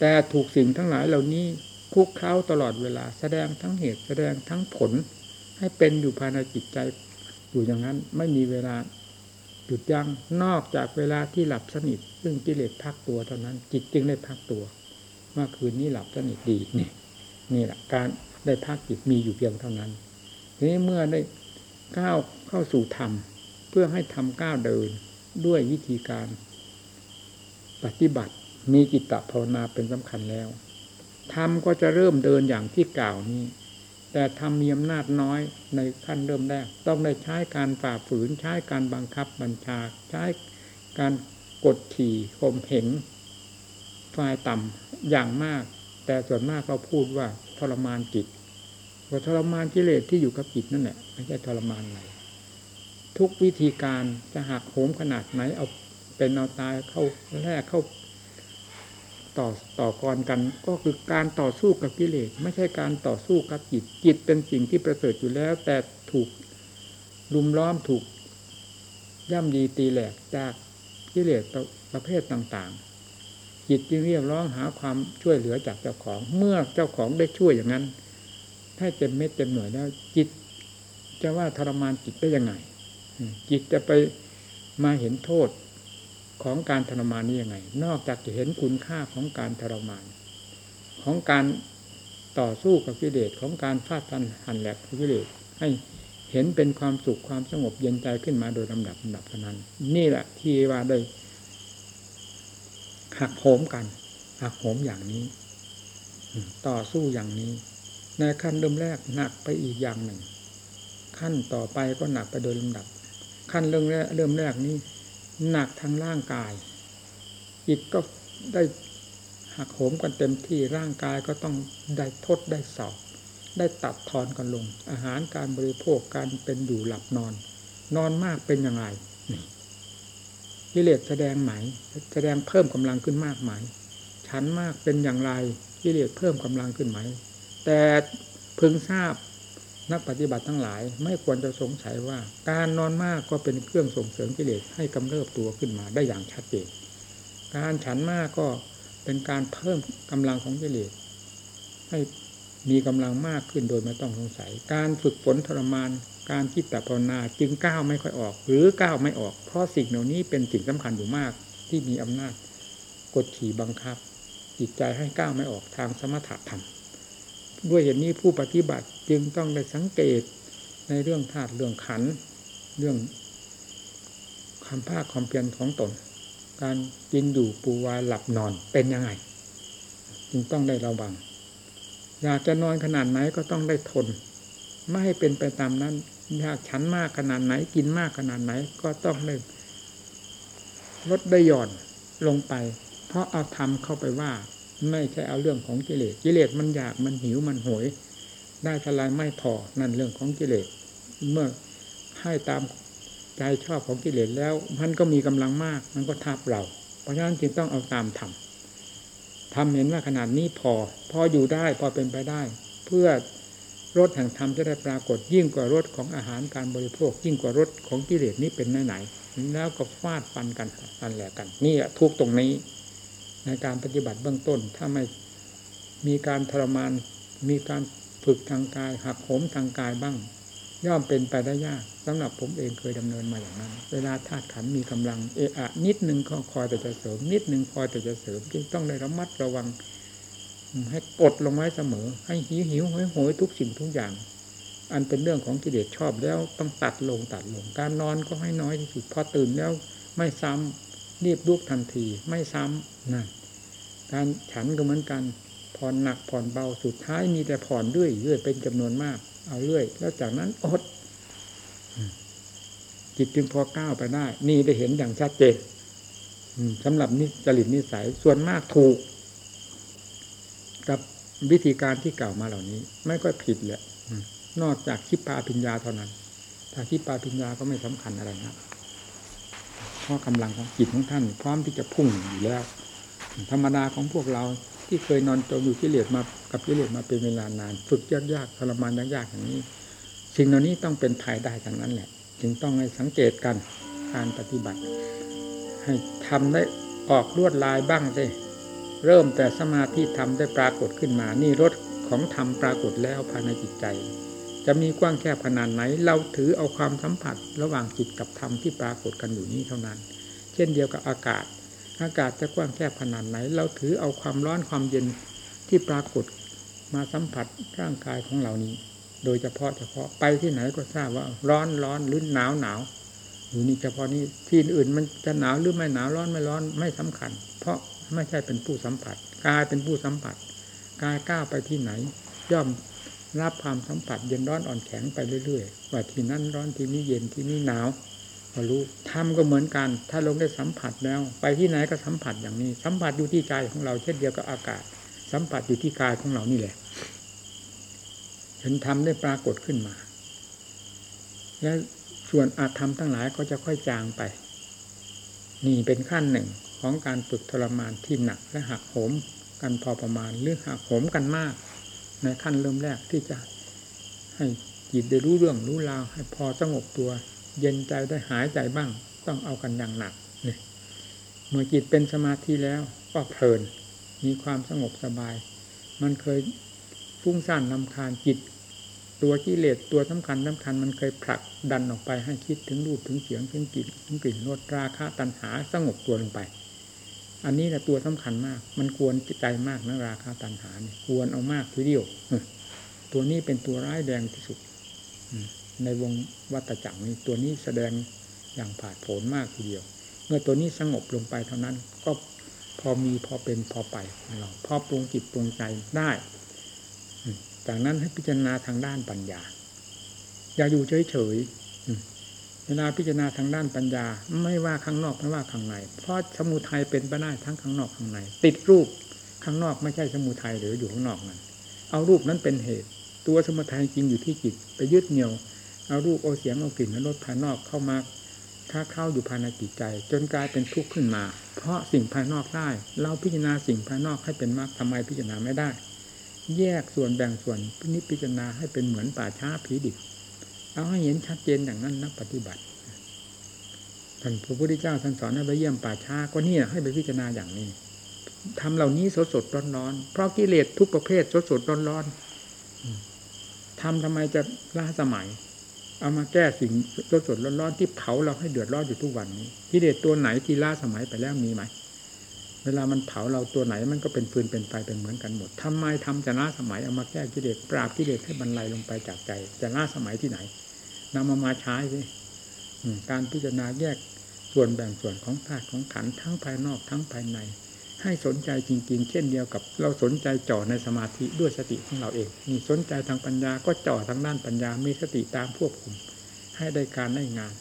แต่ถูกสิ่งทั้งหลายเหล่านี้คุกเข้าตลอดเวลาแสดงทั้งเหตุแสดงทั้งผล ให้เป็นอยู่ภายในจิตใจอยู่อย่างนั้นไม่มีเวลา หยุดยัง้งนอกจากเวลาที่หลับสนิท ซึ่งกิเลสพักตัวเท่านั้น จิตจึงได้พักตัวเมื่อคืนนี้หลับสนิทดีนี่นี่แหละการได้พักจิตมีอยู่เพียงเท่านั้นทีนี้เมื่อได้ก้าวเข้าสู่ธรรม เพื่อให้ทำก้าวเดินด้วยวิธีการ ปฏิบัติมีจิตตภาวนาเป็นสำคัญแล้วธรรมก็จะเริ่มเดินอย่างที่กล่าวนี้ แต่ทำมีอำนาจน้อยในขั้นเริ่มแรก ต้องได้ใช้การฝ่าฝืนใช้การบังคับบัญชา ใช้การกดขี่ข่มเหงฝ่ายต่ำอย่างมาก แต่ส่วนมากเราพูดว่าทรมานจิตว่าทรมานกิเลสที่อยู่กับจิตนั่นแหละไม่ใช่ทรมานอะไรทุกวิธีการจะหักโหมขนาดไหนเอาเป็นเอาตายเข้าแรกเข้า ต่อต่อกรกัน ก็คือการต่อสู้กับกิเลสไม่ใช่การต่อสู้กับจิตจิตเป็นสิ่งที่ประเสริฐอยู่แล้ว แต่ถูกลุมล้อมถูกย่ำยีตีแหลกจากกิเลสประเภทต่างๆ จิตจึงเรียกร้องหาความช่วยเหลือจากเจ้าของ เมื่อเจ้าของได้ช่วยอย่างนั้นให้เต็มเม็ดเต็มหน่วยแล้ว จิตจะว่าทรมานจิตได้ยังไง จิตจะไปมาเห็นโทษ ของการทรมานนี้ยังไง นอกจากจะเห็นคุณค่าของการทรมาน ของการต่อสู้กับกิเลสของการฟาดฟันหันแหลกกิเลสให้เห็นเป็นความสุขความสงบเย็นใจขึ้นมาโดยลำดับลำดับเท่านั้น นี่แหละที่ว่าได้หักโหมกันหักโหมอย่างนี้ ต่อสู้อย่างนี้ ในขั้นเริ่มแรกหนักไปอีกอย่างหนึ่ง ขั้นต่อไปก็หนักไปโดยลำดับ ขั้นเริ่มแรกเริ่มแรกนี้ หนักทางร่างกาย จิตก็ได้หักโหมกันเต็มที่ร่างกายก็ต้องได้ทดได้สอบได้ตัดทอนกันลง อาหารการบริโภคการเป็นอยู่หลับนอน นอนมากเป็นอย่างไรนี่กิเลสแสดงไหม แสดงเพิ่มกำลังขึ้นมากไหมฉันมากเป็นอย่างไรกิเลสเพิ่มกำลังขึ้นไหม แต่พึงทราบ นักปฏิบัติทั้งหลาย ไม่ควรจะสงสัยว่า การนอนมากก็เป็นเครื่องส่งเสริมกิเลสให้กำเริบตัวขึ้นมาได้อย่างชัดเจนการฉันมากก็เป็นการเพิ่มกำลังของกิเลสให้มีกำลังมากขึ้นโดยไม่ต้องสงสัย การฝึกฝนทรมาน การคิดแต่ภาวนาจึงก้าวไม่ค่อยออก หรือก้าวไม่ออก เพราะสิ่งเหล่านี้เป็นสิ่งสำคัญอยู่มากที่มีอำนาจกดขี่บังคับ จิตใจให้ก้าวไม่ออกทางสมถะธรรม ด้วยเหตุนี้ผู้ปฏิบัติจึงต้องได้สังเกตในเรื่องธาตุเรื่องขันเรื่องความภาคความเพียรของตน การกินอยู่ปูวายหลับนอนเป็นยังไง จึงต้องได้ระวัง อยากจะนอนขนาดไหนก็ต้องได้ทน ไม่ให้เป็นไปตามนั้น อยากฉันมากขนาดไหน กินมากขนาดไหนก็ต้องได้ลดได้หย่อนลงไป เพราะเอาธรรมเข้าไปว่า ไม่ใช่เอาเรื่องของกิเลสกิเลสมันอยากมันหิวมันโหย ได้ทลายไม่พอนั่นเรื่องของกิเลสเมื่อให้ตามใจชอบของกิเลสแล้วมันก็มีกำลังมาก มันก็ทับเรา เพราะฉะนั้นจึงต้องเอาตามธรรมทำเห็นว่าขนาดนี้พอ พออยู่ได้พอเป็นไปได้ เพื่อรสแห่งธรรมจะได้ปรากฏยิ่งกว่ารสของอาหารการบริโภค ยิ่งกว่ารสของกิเลสนี้เป็นไหนๆแล้วก็ฟาดฟันกันฟันแหลกกัน นี่ทุกตรงนี้ ในการปฏิบัติเบื้องต้น ถ้าไม่มีการทรมาน มีการฝึกทางกาย หักโหมทางกายบ้าง ย่อมเป็นไปได้ยากสำหรับผมเองเคยดำเนินมาอย่างนั้น เวลาธาตุขันมีกำลังเอะอะนิดนึงก็คอยแต่จะเสริม นิดนึงคอยแต่จะเสริม จึงต้องได้ระมัดระวัง ให้กดลงไว้เสมอ ให้หิวหิวโหยโหยทุกสิ่งทุกอย่าง อันเป็นเรื่องของกิเลสชอบแล้วต้องตัดลงตัดลง การนอนก็ให้น้อยที่สุดพอตื่นแล้วไม่ซ้ำรีบลุกทันที ไม่ซ้ำ นั่นการฉันก็เหมือนกันผ่อนหนักผ่อนเบาสุดท้ายมีแต่ผ่อนเรื่อยเรื่อยเป็นจำนวนมาก เอาเรื่อย แล้วจากนั้นอด จิตจึงพอก้าวไปได้ นี่ได้เห็นอย่างชัดเจนสำหรับนิจริตนิสัยส่วนมากถูก กับวิธีการที่กล่าวมาเหล่านี้ ไม่ก็ผิดแหละนอกจากคิปปาปิญญาเท่านั้น ถ้าคิปปาปิญญาก็ไม่สำคัญอะไรนะเพราะกำลังของจิตของท่าน พร้อมที่จะพุ่งอยู่แล้ว ธรรมดาของพวกเราที่เคยนอนจมอยู่กิเลสมากับกิเลสมาเป็นเวลานาน ฝึกยากๆทรมานยากๆอย่างนี้ สิ่งเหล่านี้ต้องเป็นภัยได้ทั้งนั้นแหละ จึงต้องให้สังเกตกันการปฏิบัติ ให้ทำได้ออกลวดลายบ้างสิเริ่มแต่สมาธิทำได้ปรากฏขึ้นมา นี่รถของธรรมปรากฏแล้วภายในจิตใจ จะมีกว้างแคบขนาดไหน เราถือเอาความสัมผัสระหว่างจิตกับธรรมที่ปรากฏกันอยู่นี้เท่านั้น เช่นเดียวกับอากาศ อากาศจะกว้างแคบขนาดไหน เราถือเอาความร้อนความเย็นที่ปรากฏมาสัมผัสร่างกายของเรานี้ โดยเฉพาะเฉพาะไปที่ไหนก็ทราบว่าร้อนร้อนหรือหนาวหนาวอยู่นี่เฉพาะนี้ที่อื่นมันจะหนาวหรือไม่หนาวร้อนไม่ร้อนไม่สำคัญ เพราะไม่ใช่เป็นผู้สัมผัสกายเป็นผู้สัมผัสกายก้าวไปที่ไหน ย่อมรับความสัมผัสเย็นร้อนอ่อนแข็งไปเรื่อยๆว่าที่นั่นร้อนที่นี่เย็นที่นี่หนาว ก็รู้ทำก็เหมือนกัน ถ้าลงได้สัมผัสแล้ว ไปที่ไหนก็สัมผัสอย่างนี้ สัมผัสอยู่ที่ใจของเราเช่นเดียวกับอากาศ สัมผัสอยู่ที่กายของเรานี่แหละเห็นธรรมได้ปรากฏขึ้นมา และส่วนอาธรรมทั้งหลายก็จะค่อยจางไป นี่เป็นขั้นหนึ่งของการฝึกทรมานที่หนักและหักโหมกันพอประมาณหรือหักโหมกันมาก ในขั้นเริ่มแรกที่จะให้จิตได้รู้เรื่องรู้ราวให้พอสงบตัว เย็นใจได้หายใจบ้าง ต้องเอากันอย่างหนักเนี่ยเมื่อจิตเป็นสมาธิแล้วก็เพลิน มีความสงบสบาย มันเคยฟุ้งซ่านลำคาญจิต ตัวกิเลสตัวสำคัญสำคัญ มันเคยผลักดันออกไปให้คิดถึงรูปถึงเสียงถึงกลิ่นถึงกลิ่นรสราคะตัณหาสงบตัวลงไป อันนี้แหละตัวสำคัญมาก มันควรใจมากนะราคาตัณหาเนี่ยควรเอามากทีเดียวตัวนี้เป็นตัวร้ายแดงที่สุด ในวงวัตจักรนี้ตัวนี้แสดงอย่างผาดโผนมากทีเดียว เมื่อตัวนี้สงบลงไปเท่านั้น ก็พอมีพอเป็นพอไปเราพอปรุงจิตปรุงใจได้จากนั้นให้พิจารณาทางด้านปัญญา อย่าอยู่เฉยๆเวลาพิจารณาทางด้านปัญญา ไม่ว่าข้างนอกไม่ว่าข้างใน เพราะสมุทัยเป็นไปได้ทั้งข้างนอกข้างใน ติดรูปข้างนอกไม่ใช่สมุทัยหรืออยู่ข้างนอกนั้น เอารูปนั้นเป็นเหตุ ตัวสมุทัยจริงอยู่ที่จิต ไปยึดเหนี่ยว เอารูปเอาเสียงเอากลิ่นเอารสภายนอกเข้ามาถ้าเข้าอยู่ภายในจิตใจ จนกลายเป็นทุกข์ขึ้นมา เพราะสิ่งภายนอกได้ เราพิจารณาสิ่งภายนอกให้เป็นมรรคทำไมพิจารณาไม่ได้ แยกส่วนแบ่งส่วนพินิจพิจารณาให้เป็นเหมือนป่าช้าผีดิบเอาให้เห็นชัดเจนอย่างนั้นนักปฏิบัติท่านพระพุทธเจ้าท่านสอนให้ไปเยี่ยมป่าช้าก็นี่ให้ไปพิจารณาอย่างนี้ทำเหล่านี้สดสดร้อนร้อนเพราะกิเลสทุกประเภทสดสดร้อนร้อนทำทำไมจะล้าสมัย เอามาแก้สิ่งสดสดร้อนร้อนที่เผาเราให้เดือดร้อนอยู่ทุกวันนี้กิเลสตัวไหนที่ล้าสมัยไปแล้วมีไหมเวลามันเผาเราตัวไหนมันก็เป็นฟืนเป็นไฟเป็นเหมือนกันหมดทำไมทำจะล้าสมัยเอามาแก้กิเลสปราบกิเลสให้บรรลัยลงไปจากใจ จะล้าสมัยที่ไหนนำมามาใช้สิการพิจารณาแยกส่วนแบ่งส่วนของธาตุของขันทั้งภายนอกทั้งภายใน ให้สนใจจริง ๆ เช่นเดียวกับเราสนใจจ่อในสมาธิด้วยสติของเราเองนี่สนใจทางปัญญาก็จ่อทางด้านปัญญามีสติตามควบคุม ให้ได้การได้งาน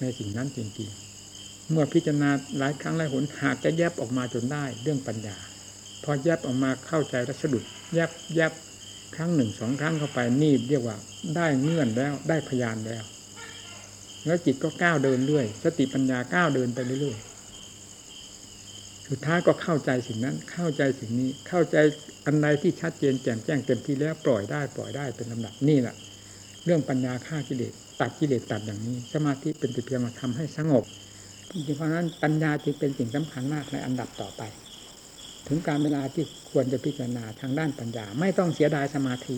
ในสิ่งนั้นจริงๆ เมื่อพิจารณาหลายครั้งหลายหนหากจะแยบออกมาจนได้เรื่องปัญญา พอแยบออกมาเข้าใจและสะดุดแยบแยบครั้งหนึ่งสองครั้งเข้าไปนี่เรียกว่าได้เงื่อนแล้วได้พยานแล้ว แล้วจิตก็ก้าวเดินเรื่อยสติปัญญาก้าวเดินไปเรื่อย สุดท้ายก็เข้าใจสิ่งนั้น เข้าใจสิ่งนี้ เข้าใจอันใดที่ชัดเจนแจ่มแจ้งเต็มที่แล้วปล่อยได้ปล่อยได้เป็นลำดับนี่แหละเรื่องปัญญาฆ่ากิเลสตัดกิเลสตัดอย่างนี้ สมาธิเป็นต่เพียงมาทำให้สงบเพราะนั้นปัญญาจึงเป็นสิ่งสำคัญมากในอันดับต่อไป ถึงการเวลาที่ควรจะพิจารณาทางด้านปัญญา ไม่ต้องเสียดายสมาธิ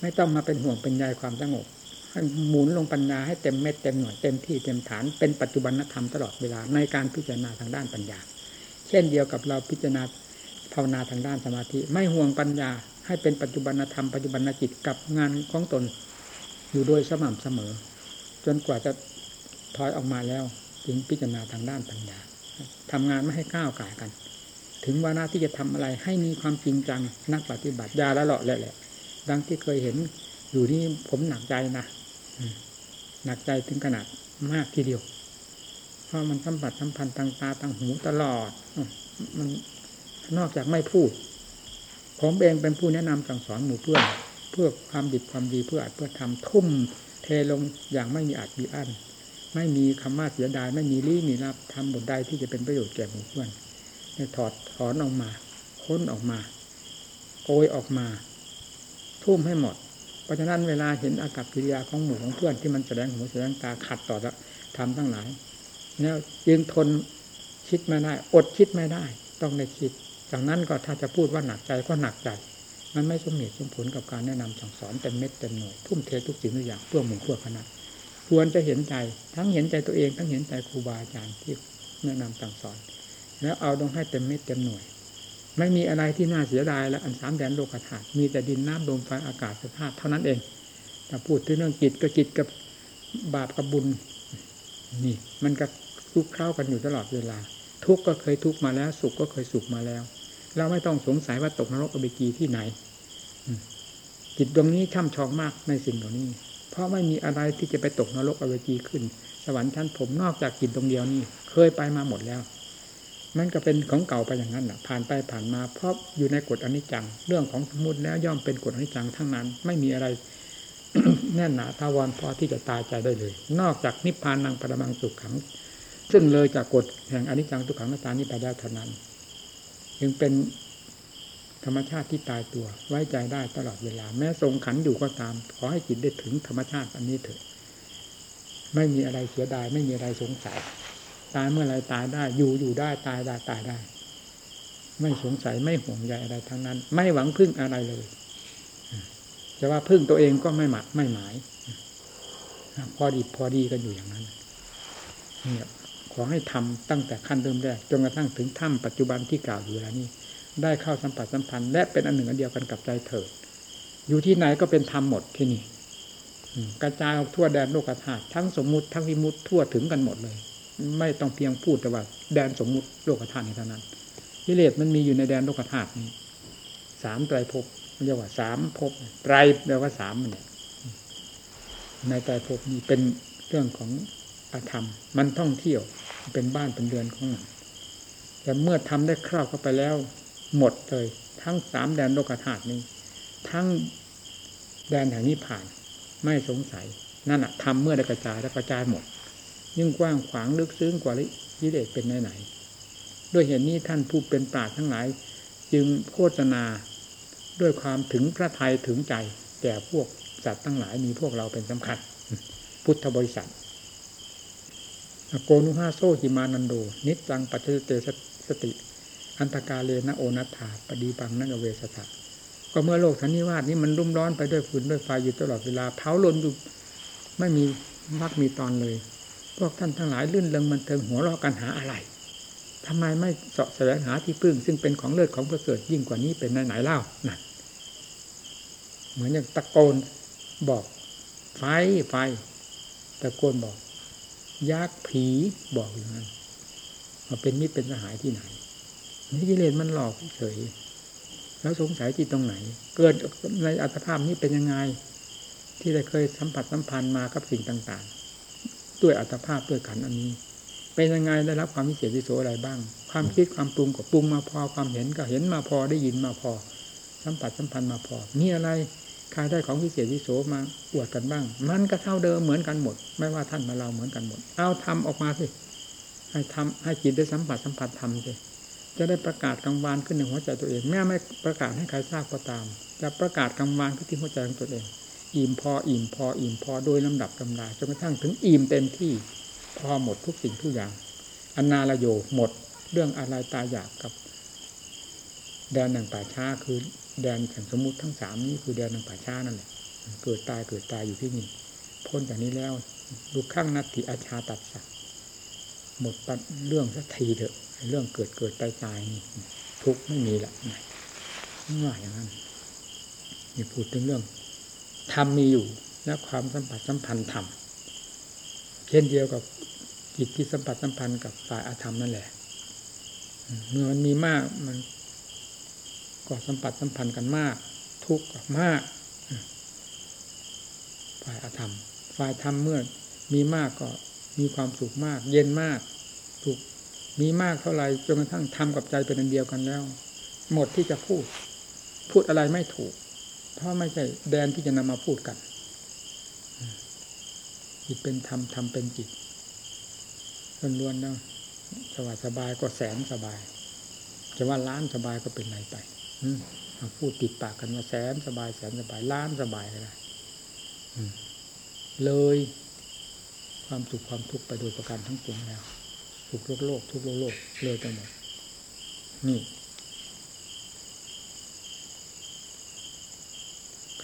ไม่ต้องมาเป็นห่วงเป็นใยความสงบให้หมุนลงปัญญาให้เต็มเม็ดเต็มหน่วยเต็มที่เต็มฐานเป็นปัจจุบันธรรมตลอดเวลาในการพิจารณาทางด้านปัญญา ช่นเดียวกับเราพิจารณาภาวนาทางด้านสมาธิ ไม่ห่วงปัญญา ให้เป็นปัจจุบันธรรมปัจจุบันจิตกับงานของตน อยู่โดยสม่ำเสมอ จนกว่าจะถอยออกมาแล้วจึงพิจารณาทางด้านปัญญาทำงานไม่ให้ก้าวไก่ายกัน ถึงวาระที่จะทำอะไรให้มีความจริงจังนักปฏิบัติยาละเลาะแหละแหละ ดังที่เคยเห็นอยู่นี่ผมหนักใจนะหนักใจถึงขนาดมากทีเดียว เพราะมันสัมผัสสัมพันธ์ทางตาทางหูตลอดมันนอกจากไม่พูด ผมเองเป็นผู้แนะนำสั่งสอนหมู่เพื่อนเพื่อความดีความดีเพื่ออัดเพื่อทำทุ่ม เทลงอย่างไม่มีอัดมีอั้นไม่มีคำว่าเสียดายไม่มีรีมีรับทำบทใดที่จะเป็นประโยชน์แก่หมู่เพื่อนถอดถอนออกมา ค้นออกมาโกยออกมา ทุ่มให้หมด เพราะฉะนั้นเวลาเห็นอากับกิริยาของหมู่ของเพื่อนที่มันแสดงหูแสดงตาขัดต่อทำทั้งหลาย แล้วยืนทนคิดไม่ได้ อดคิดไม่ได้ ต้องได้คิดจากนั้นก็ถ้าจะพูดว่าหนักใจก็หนักใจ มันไม่สมเหตุสมผลกับการแนะนำสั่งสอนเต็มเม็ดเต็มหน่วยทุ่มเททุกสิ่งทุกอย่างเพื่อหมู่เพื่อคณะควรจะเห็นใจ ทั้งเห็นใจตัวเอง ทั้งเห็นใจครูบาอาจารย์ที่แนะนำสั่งสอน แล้วเอาต้องให้เต็มเม็ดเต็มหน่วย ไม่มีอะไรที่น่าเสียดายและอันสามแดนโลกธาตุมีแต่ดินน้ำลมไฟอากาศสภาพเท่านั้นเองแต่พูดถึงเรื่องจิตก็จิตกับบาปกับบุญนี่มันก็ คลุกเข้ากันอยู่ตลอดเวลา ทุกข์ก็เคยทุกข์มาแล้ว สุขก็เคยสุขมาแล้ว เราไม่ต้องสงสัยว่าตกนรกอเบกีที่ไหนจิตดวงนี้ช่ำชองมากในสิ่งเหล่านี้ เพราะไม่มีอะไรที่จะไปตกนรกอเวจีขึ้น สวรรค์ชั้นผมนอกจากจิตดวงเดียวนี้ เคยไปมาหมดแล้ว มันก็เป็นของเก่าไปอย่างนั้นแหละผ่านไปผ่านมา เพราะอยู่ในกฎอนิจจัง เรื่องของสมมติแล้วย่อมเป็นกฎอนิจจังทั้งนั้น ไม่มีอะไรแน่นหนาทาวรพอที่จะตายใจได้เลย นอกจากนิพพานังปรมังสุขขัง ซึ่งเลยจากกฎแห่งอนิจจังทุกขังนาตานี้ไปได้เท่านั้น จึงเป็นธรรมชาติที่ตายตัวไว้ใจได้ตลอดเวลา แม้ทรงขันอยู่ก็ตาม ขอให้จิตได้ถึงธรรมชาติอันนี้เถิดไม่มีอะไรเสียดาย ไม่มีอะไรสงสัย ตายเมื่อไรตายได้ อยู่อยู่ได้ตายได้ตายได้ ไม่สงสัยไม่ห่วงใยอะไรทั้งนั้น ไม่หวังพึ่งอะไรเลยจะว่าพึ่งตัวเองก็ไม่หมักไม่หมาย พอดีพอดีกันอยู่อย่างนั้นเนี่ย ขอให้ทำตั้งแต่ขั้นเริ่มแรกจนกระทั่งถึงถ้ำปัจจุบันที่กล่าวอยู่แล้วนี้ ได้เข้าสัมผัสสัมพันธ์และเป็นอันหนึ่งอันเดียวกันกับใจเถิด อยู่ที่ไหนก็เป็นธรรมหมดที่นี่กระจายออกทั่วแดนโลกธาตุทั้งสมมุติทั้งวิมุติทั่วถึงกันหมดเลย ไม่ต้องเพียงพูดแต่ว่า แดนสมมุติโลกธาตุนี้เท่านั้นกิเลสมันมีอยู่ในแดนโลกธาตุนี้สามไตรภพเรียกว่าสามภพไตรแปลว่าสามเนี่ยในไตรภพนี้เป็นเรื่องของ อาธรรม มันท่องเที่ยวเป็นบ้านเป็นเรือนของมันแต่เมื่อทำได้คร่าวเข้าไปแล้ว หมดเลย ทั้งสามแดนโลกธาตุนี้ ทั้งแดนแห่งนี้ผ่าน ไม่สงสัยนั่นแหะทำเมื่อได้กระจายแล้กระจายหมด ยิ่งกว้างขวางลึกซึ้งกว่าลิเลสเป็นไหนไหนด้วยเหตุนนี้ท่านผู้เป็นปราชญ์ทั้งหลาย จึงโฆษณาด้วยความถึงพระไทยถึงใจแก่พวกสัตว์ทั้งหลายมีพวกเราเป็นสำคัญ พุทธบริษัท โกนุห้าโซหิมานันโด นิจังปัจจเตสติ อันตกาเลนะโอนัตถาปดีปังนักเวสถะก็เมื่อโลกสันนิวาสนี้มันรุ่มร้อนไปด้วยฟืนด้วยไฟอยู่ตลอดเวลาเผาลนอยู่ไม่มีมักมีตอนเลย พวกท่านทั้งหลายลื่นเลงมันเทิงหัวเราะกันหาอะไรทำไมไม่เสาะแสวงหาที่พึ่ง ซึ่งเป็นของเลิศของประเสริฐยิ่งกว่านี้เป็นไหนๆเล่านั่นเหมือนอย่างตะโกนบอก ไฟไฟตะโกนบอก ยักษ์ผีบอกอย่างนั้นมาเป็นมิตรเป็นสหายที่ไหนนี่กิเลสมันหลอกเฉยแล้วสงสัยที่ตรงไหน เกิดในอัตภาพนี้เป็นยังไง ที่ได้เคยสัมผัสสัมพันธ์มากับสิ่งต่างๆ ด้วยอัตภาพด้วยขันอันนี้ เป็นยังไงได้รับความวิเศษวิโสอะไรบ้าง ความคิดความปรุงก็ปรุงมาพอความเห็นก็เห็นมาพอได้ยินมาพอ สัมผัสสัมพันธ์มาพอมีอะไร ใครได้ของวิเศษวิโสมาอวดกันบ้าง มันก็เท่าเดิมเหมือนกันหมด ไม่ว่าท่านมาเราเหมือนกันหมด เอาทำออกมาสิให้ทำให้จิตได้สัมผัสสัมผัสทำสิจะได้ประกาศกลางวานขึ้นในหัวใจตัวเอง แม้ไม่ประกาศให้ใครทราบก็ตาม จะประกาศกลางวานขึ้นที่หัวใจของตัวเอง อิ่มพออิ่มพออิ่มพอโดยลำดับลำดาจนกระทั่งถึงอิ่มเต็มที่พอหมดทุกสิ่งทุกอย่างอนนาลโยหมดเรื่องอะไรตายอยากกับแดนหนังป่าช้าคือ แดนแห่งสมมติทั้งสามนี้คือแดนหนังป่าช้านั่นแหละเกิดตายเกิดตายอยู่ที่นี่พ้นจากนี้แล้วดูข้างนัตติอาชาตัดสักหมดปัเรื่องสักทีเถอะเรื่องเกิดเกิดตายตายนี่ทุกไม่มีละง่ายอย่างนั้นนี่พูดถึงเรื่องธรรมมีอยู่และความสัมผัสสัมพันธ์ธรรมเช่นเดียวกับจิตที่สัมผัสสัมพันธ์กับฝ่ายอาธรรมนั่นแหละเมื่อมันมีมากมัน ก็สัมผัสสัมพันธ์กันมาก ทุกข์มาก ฝ่ายอธรรม ฝ่ายธรรมเมื่อมีมากก็มีความสุขมาก เย็นมากสุขมีมากเท่าไหร่จนกระทั่งทำกับใจเป็นอันเดียวกันแล้ว หมดที่จะพูด พูดอะไรไม่ถูก เพราะไม่ใช่แดนที่จะนำมาพูดกันจิตเป็นธรรมธรรมเป็นจิตล้วนๆนะสบายสบายก็แสนสบาย จะว่าล้านสบายก็เป็นไรไป พูดติดปากกันว่าแสนสบายแสนสบายล้านสบายอะไรเลยความสุขความทุกข์ไปโดยประการทั้งปวงแล้วสุขโลกโลกทุกโลกโลกเลยไปหมดนี่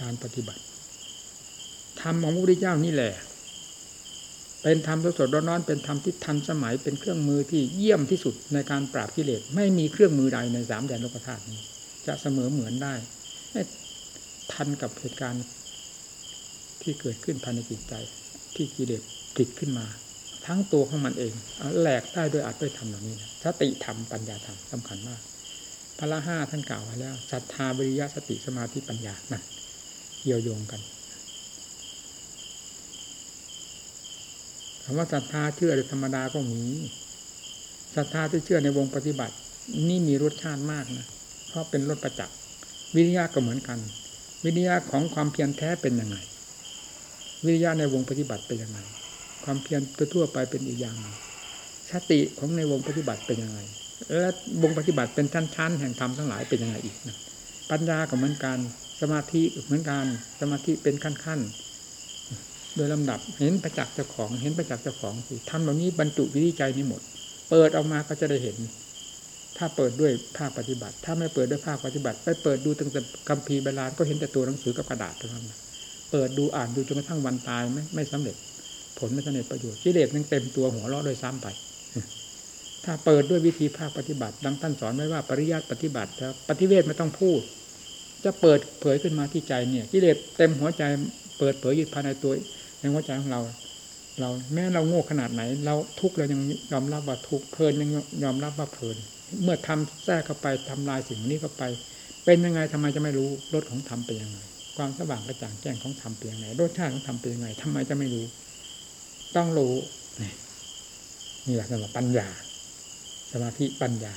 การปฏิบัติธรรมของพระพุทธเจ้านี่แหละ เป็นธรรมสดๆร้อนๆเป็นธรรมที่ทันสมัยเป็นเครื่องมือที่เยี่ยมที่สุดในการปราบกิเลสไม่มีเครื่องมือใดในสามแดนโลกธาตุนี้ จะเสมอเหมือนได้ทันกับเหตุการณ์ที่เกิดขึ้นภายในจิตใจ ที่กิเลสติดขึ้นมา ทั้งตัวของมันเองแหลกได้ด้วยอัดด้วยธรรมเหล่านี้สติธรรมปัญญาธรรมสำคัญมากพระละห้าท่านกล่าวไว้แล้วศรัทธาวิริยะสติสมาธิปัญญานั่นเกี่ยวโยงกันคำว่าศรัทธาเชื่อธรรมดาก็มีศรัทธาที่เชื่อในวงปฏิบัติ นี่มีรสชาติมากนะ เพราะเป็นรสประจักษ์วิริยะก็เหมือนกัน วิริยะของความเพียรแท้เป็นยังไง วิริยะในวงปฏิบัติเป็นยังไง ความเพียรทั่วไปเป็นอีกอย่างสติของในวงปฏิบัติเป็นยังไง และวงปฏิบัติเป็นชั้นๆแห่งธรรมทั้งหลายเป็นยังไงอีกนะปัญญาก็เหมือนกันสมาธิเหมือนกันสมาธิเป็นขั้นๆ โดยลำดับเห็นประจักษ์เจ้าของ เห็นประจักษ์เจ้าของสิทำเหล่านี้บรรจุวิธีใจนี้หมด เปิดออกมาก็จะได้เห็น ถ้าเปิดด้วยภาคปฏิบัติ ถ้าไม่เปิดด้วยภาคปฏิบัติ ไปเปิดดูตั้งแต่กัมพีเบลานก็เห็นแต่ตัวหนังสือกับกระดาษเท่านั้นเปิดดูอ่านดูจนกระทั่งวันตายไม่ไม่สำเร็จ ผลไม่สำเร็จประโยชน์กิเลสยังเต็มตัวหัวเราะโดยซ้ำไป ถ้าเปิดด้วยวิธีภาคปฏิบัติ ดังท่านสอนไว้ว่าปริยัติปฏิบัติแล้วปฏิเวทไม่ต้องพูด จะเปิดเผยขึ้นมาที่ใจเนี่ยกิเลสเต็มหัวใจเปิดเผยยึดภายในตัวในหัวใจของเรา เราแม้เราโง่ขนาดไหน เราทุกข์เรายังยอมรับว่าทุกข์เพลินยังยอมรับว่าเพลิน เมื่อทำแทรกเข้าไปทำลายสิ่งนี้เข้าไป เป็นยังไงทำไมจะไม่รู้รสของธรรมเป็นยังไง ความสว่างกระจ่างแจ้งของธรรมเป็นยังไงรสชาติของธรรมเป็นยังไงทำไมจะไม่รู้ ต้องรู้นี่นี่แหละสำหรับปัญญา สมาธิปัญญา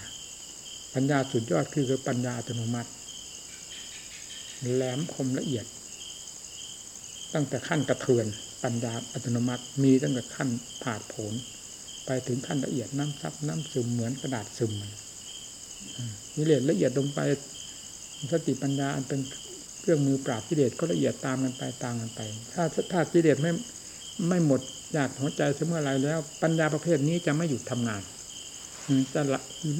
ปัญญาสุดยอดคือคือปัญญาอัตโนมัติแหลมคมละเอียด ตั้งแต่ขั้นกระเทือน ปัญญาอัตโนมัติ มีตั้งแต่ขั้นผาดโผนไปถึงขั้นละเอียดน้ำซับน้ำซึมเหมือนกระดาษซึม นี่เลสละเอียดลงไปสติปัญญาอันเป็นเครื่องมือปราบกิเลสก็ละเอียดตามกันไปตามกันไป ถ้าถ้ากิเลสไม่ไม่หมดอยากหัวใจเสมอไรแล้ว ปัญญาประเภทนี้จะไม่หยุดทำงานจะ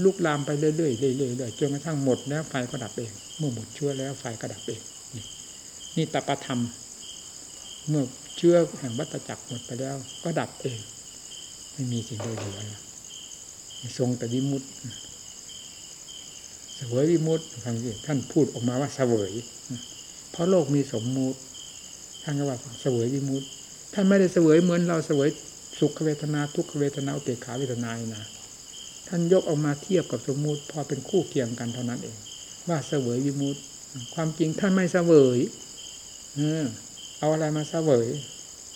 ลุกลามไปเรื่อยๆเรื่อยๆจนกระทั่งหมดแล้วไฟก็ดับเอง เมื่อหมดเชื้อแล้วไฟก็ดับเองนี่ตปธรรม เมื่อเชื้อแห่งวัตจักรหมดไปแล้ว ก็ดับเอง ไม่มีสิ่งใดเหลือทรงแต่วิมุติ สวยวิมุตติฟังสิท่านพูดออกมาว่าเสวยเพราะโลกมีสมมุติท่านก็ว่าเสวยวิมุตติท่านไม่ได้เสวยเหมือนเราเสวยสุขเวทนาทุกขเวทนาอุเบกขาเวทนานะท่านยกออกมาเทียบกับสมมุติ พอเป็นคู่เคียงกันเท่านั้นเอง ว่าเสวยวิมุตติความจริงท่านไม่เสวยเอเอาอะไรมาเสวย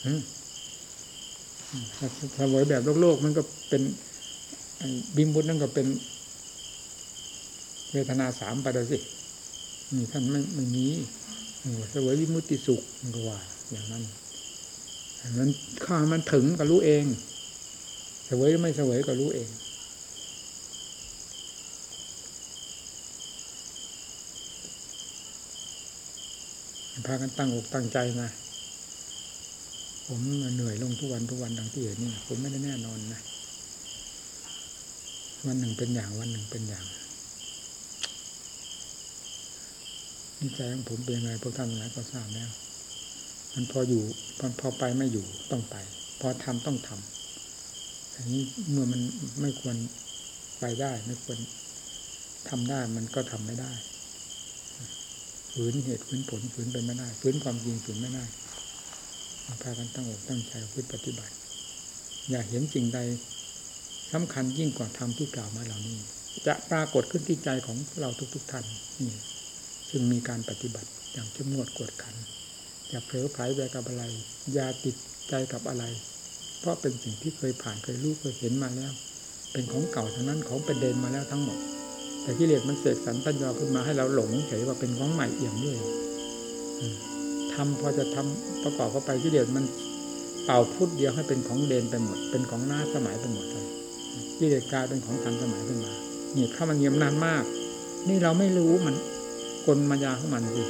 อืเสวยแบบโลกโลกมันก็เป็นบิมุตนั่นก็เป็น วทนาสามไปเลยสินี่ท่านไม่ไม่มีเสวยวิมุติสุขมันก็ว่า อย่างนั้นมันข้ามันถึงก็รู้เองเสวยหรือไม่เสวยก็รู้เองพากันตั้งอกตั้งใจนะ ผมเหนื่อยลงทุกวันทุกวันดังที่เห็นนี่ผมไม่ได้แน่นอนนะ วันหนึ่งเป็นอย่างวันหนึ่งเป็นอย่าง นิสัยของผมเป็นยังไงพวกท่านหลายก็ทราบแล้วมันพออยู่พอพอไปไม่อยู่ต้องไป พอทำต้องทำอันนี้เมื่อมันไม่ควรไปได้ไม่ควรทำได้มันก็ทำไม่ได้ฝืนเหตุฝืนผลฝืนไปไม่ได้ฝืนความจริงฝืนไม่ได้พากันตั้งอกตั้งใจพึ่ปฏิบัติ อย่าเห็นสิ่งใดสำคัญยิ่งกว่าธรรมที่กล่าวมาเหล่านี้ จะปรากฏขึ้นที่ใจของเราทุก ๆ ท่านนี่ ซึ่งมีการปฏิบัติอย่างเข้มงวดกวดขันอย่าเผลอไผลไปกับอะไรอย่าติดใจกับอะไร เพราะเป็นสิ่งที่เคยผ่านเคยรู้เคยเห็นมาแล้ว เป็นของเก่าทั้งนั้นของเป็นเดินมาแล้วทั้งหมด แต่กิเลสมันเสกสรรปัญญาขึ้นมาให้เราหลงเฉยว่าเป็นของใหม่เอี่ยมด้วยทำพอจะทำประกอบเข้าไปกิเลสมันเป่าพุทธเดียวให้เป็นของเดนไปหมด เป็นของหน้าสมัยไปหมดเลยกิเลสกลายเป็นของทันสมัยขึ้นมานี่ถ้ามันเงียบนานมาก นี่เราไม่รู้มัน กลมายาของมันสิ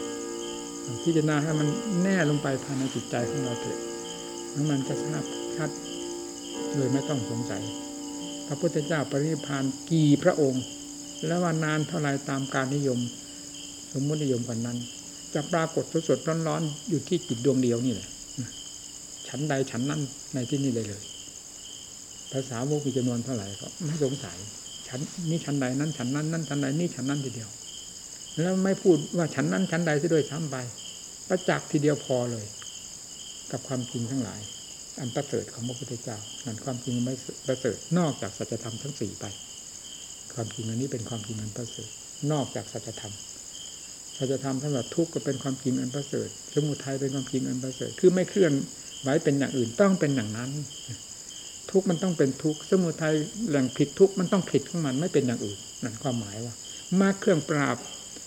พิจารณาให้มันแน่ลงไปภายในจิตใจของเราเถิดแล้วมันจะทราบชัดเลยไม่ต้องสงสัย พระพุทธเจ้าปรินิพานกี่พระองค์ แล้วว่านานเท่าไรตามการนิยม สมมตินิยมกันนั้น จะปรากฏสดๆร้อนๆอยู่ที่จิตดวงเดียวนี่แหละฉันใดฉันนั้นในที่นี้เลยเลย ภาษาวกมีจำนวนเท่าไหร่ก็ไม่สงสัยฉันนี่ฉันใดนั้นฉันนั้นนั้นฉันใดนี่ฉันนั้นทีเดียว แล้วไม่พูดว่าฉันนั้นฉันใดซะด้วยซ้ำไปประจักษ์ทีเดียวพอเลย กับความจริงทั้งหลาย อันประเสริฐของพระพุทธเจ้านั่นความจริงไม่ประเสริฐนอกจากสัจธรรมทั้งสี่ไป ความจริงอันนี้เป็นความจริงอันประเสริฐนอกจากสัจธรรมสัจธรรมทั้งหมดทุกข์ก็เป็นความจริงอันประเสริฐสมุทัยเป็นความจริงอันประเสริฐคือไม่เคลื่อนไหวเป็นอย่างอื่นต้องเป็นอย่างนั้น ทุกข์มันต้องเป็นทุกข์สมุทัยแหล่งผิดทุกข์มันต้องผิดของมันไม่เป็นอย่างอื่นนั่นความหมายว่า มาเครื่องปราบ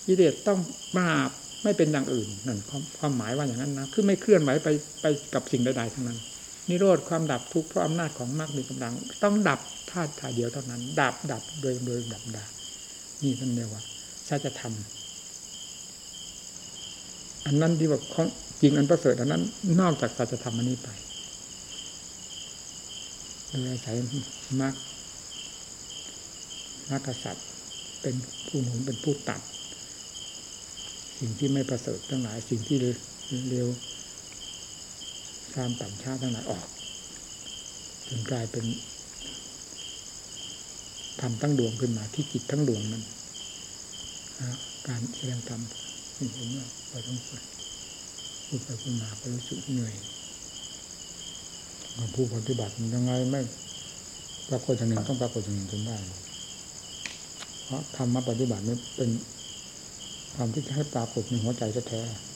กิเลสต้องปราบไม่เป็นอย่างอื่นนั่นความหมายว่าอย่างนั้นนะคือไม่เคลื่อนไหวไปไปกับสิ่งใดๆทั้งนั้น นิโรธความดับทุกข์เพราะอำนาจของมรรคมีกำลัง ต้องดับธาตุธาเดียวเท่านั้น ดับดับโดยโดยดับดับนี่ท่านเรียกว่าสัจธรรมอันนั้นที่ว่าของจริงอันประเสริฐอันนั้น นอกจากสัจธรรมอันนี้ไปโดยอาศัยมรรคมรรคสัตว์เป็นผู้หนุนเป็นผู้ตัด สิ่งที่ไม่ประเสริฐทั้งหลายสิ่งที่เร็วความต่ำช้าทั้งหลายออกจนกลายเป็นทำตั้งดวงขึ้นมาที่จิตทั้งดวงนั้นการแสดงธรรมเห็นว่าพอต้องควรพูดไปพูดมาก็รู้สึกเหนื่อยผู้ปฏิบัติยังไงไม่ปรากฏอย่างหนึ่งต้องปรากฏอย่างหนึ่งจนได้เพราะธรรมะปฏิบัตินี้เป็น ธรรมที่จะให้ปรากฏในหัวใจแท้ๆ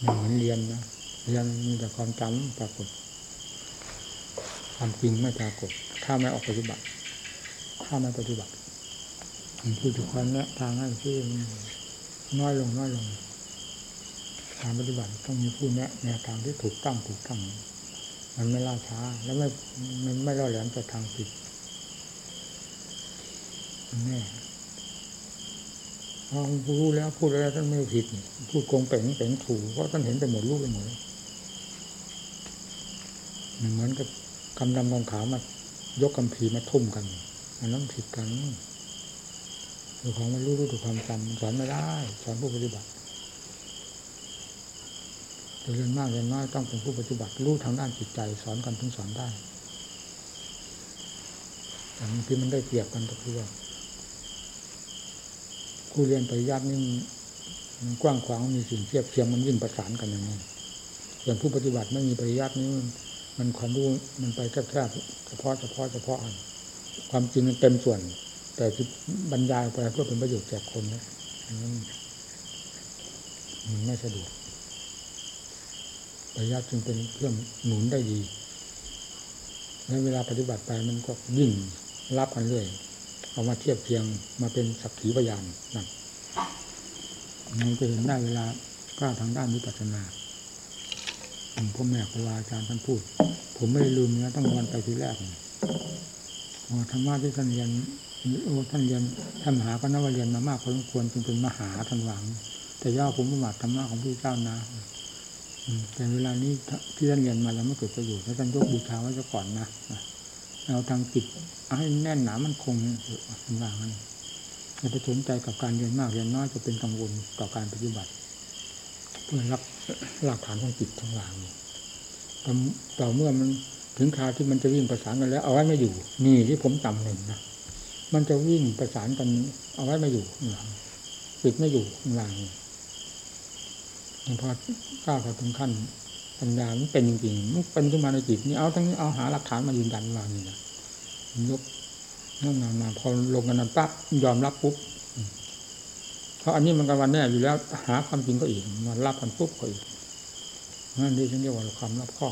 เหมือนเรียนนะเรียนมีแต่ความจำปรากฏ ความจริงไม่ปรากฏ ถ้าไม่ออกปฏิบัติ ถ้าไม่ปฏิบัติพูดถึงความแนะทางให้ที่น้อยลงน้อยลงการปฏิบัติต้องมีผู้แนะแนวทางที่ถูกต้องถูกต้องมันไม่ล่าช้า แล้วไม่มันไม่ล่อแหลมแต่ทางผิดแน่ รู้แล้วพูดแล้วท่านไม่ผิด พูดโกงเป่งเป่งถูกเพราะท่านเห็นไปหมดรู้ไปหมดเหมือนกับกำดำมองขาวมายกกำพีมาทุ่มกันอันนั้นผิดกันดูของมันรู้รู้ถูกความจำสอนไม่ได้สอนผู้ปฏิบัติเรียนมากเรียนน้อยต้องเป็นผู้ปฏิบัติรู้ทางด้านจิตใจ สอนกันถึงสอนได้แต่บางทีมันได้เปรียบกันก็คือว่า ครูเรียนปริยัตินี่มันกว้างขวางมีสิ่งเทียบเทียมมันยิ่งประสานกันอย่างนี้ส่วนผู้ปฏิบัติไม่มีปริยัตินี่มันความรู้มันไปแค่แค่เฉพาะเฉพาะเฉพาะอัน ความจริงมันเต็มส่วน แต่ที่บรรยายไปเพื่อเป็นประโยชน์แก่คนนะอันนั้นมันไม่สะดวกปริยัติจึงเป็นเครื่องหนุนได้ดีและเวลาปฏิบัติไปมันก็ยิ่งรับกันเรื่อย เอามาเทียบเทียงมาเป็นสักขีพยานนั่นมันจะเห็นได้เวลากล้าทางด้านวิปัสสนาผมพ่อแม่ครูอาจารย์ท่านพูด ผมไม่ได้ลืมนะตั้งวันไปทีแรกธรรมะที่ท่านเรียนโอ้ท่านเรียนท่านมหาก็นับว่าเรียนมามากพอสมควรจึงเป็นมหาท่านหวัง แต่ย่อผมประมาทธรรมะของพระเจ้านะแต่เวลานี้ที่ท่านเรียนมาแล้วไม่เกิดประโยชน์แล้วท่านยกบูชาไว้ซะก่อนนะ เอาทางจิตให้แน่นหนามันคงเถอะท่านว่างั้นอย่าไปสนใจกับการเรียนมากเรียนน้อยจะเป็นกังวลต่อการปฏิบัติ เพื่อรับหลักฐานของจิตทั้งหลายนี่ต่อเมื่อมันถึงคราวที่มันจะวิ่งประสานกันแล้ว เอาไว้ไม่อยู่ นี่ที่ผมจำหนึ่งนะมันจะวิ่งประสานกัน เอาไว้ไม่อยู่ข้างหลังปิดไม่อยู่ข้างหลังพอก้าวเข้าถึงขั้น ปัญญามันเป็นจริงๆมันเป็นขึ้นมาในจิตนี่เอาทั้งนี้เอาหาหลักฐานมายืนยันว่านี่นะยกนั่งมามาพอลงกันนั้นปั๊บยอมรับปุ๊บเพราะอันนี้มันกันวันแน่อยู่แล้ว หาความจริงก็อีกมารับกันปุ๊บก็อีกนั่นนี่ฉันเรียกว่าความรับข้อ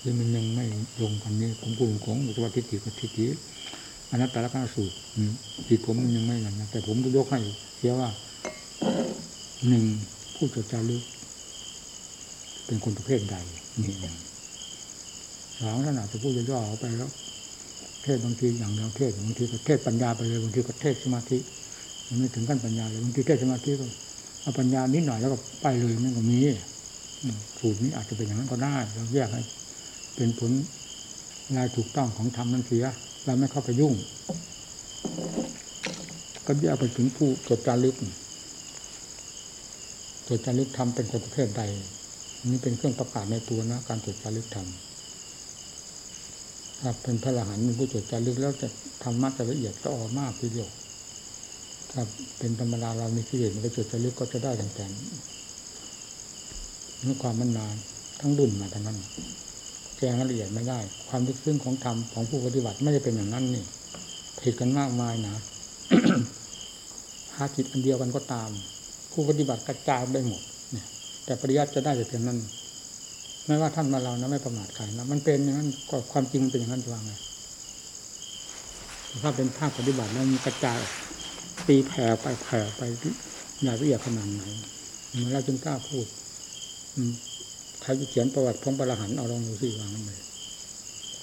ที่มันยังไม่ลงกันนี้ผมพูดของอุตวัติทิฏฐิกับทิฏฐิ อนัตตลักษณสูตรจิตผมมันยังไม่อย่างนั้นแต่ผมก็ยกให้เสียว่าหนึ่งผู้จดจารึกเป็นคนประเภทใดนี่อย่างสองท่านาจจะพูดย่อๆออกไปแล้ว เทศบางทีอย่างเดียวเทศบางทีก็เทศปัญญาไปเลยบางทีก็เทศสมาธิมันไม่ถึงขั้นปัญญาเลยบางทีเทศสมาธิก็เอาปัญญานิดหน่อยแล้วก็ไปเลยนั่นก็มีสูตรนี้อาจจะเป็นอย่างนั้นก็ได้เราแยกให้เป็นผลลายถูกต้องของธรรมนั้นเสีย เราไม่เข้าไปยุ่ง ก็แยกไปถึงผู้จดจารึกจดจารึกทำเป็นคนประเภทใด นี่เป็นเครื่องประกาศในตัวนะ การจดจารึกธรรมถ้าเป็นพระอรหันต์ผู้จดจารึกแล้วจะธรรมะจะละเอียดก็ออกมากทีเดียวถ้าเป็นธรรมดาเรามีกิเลสมันก็จดจารึกก็จะได้แต่แต่นี่ความมันนานทั้งดุนมาทั้งนั้น แจงละเอียดไม่ได้ ความลึกซึ้งของธรรมของผู้ปฏิบัติไม่ได้เป็นอย่างนั้นนี่ผิดกันมากมายนะหาจิตอันเดียวกันก็ตาม ผู้ปฏิบัติกระจายได้หมดเนี่ยแต่ปริยัติจะได้แต่เพียงนั้นไม่ว่าท่านมาเรานะไม่ประมาทใครนะมันเป็นอย่างนั้นก็ความจริงมันเป็นอย่างนั้นจะว่าไงถ้าเป็นภาคปฏิบัติแล้วมีกระจายตีแผ่ไปแผ่ไปราละเอียดขนาดไหนเราจึงกล้าพูดอืม ครจะเขียนประวัติของพระอรหันต์เอาลองดูสิวางนั้นเลย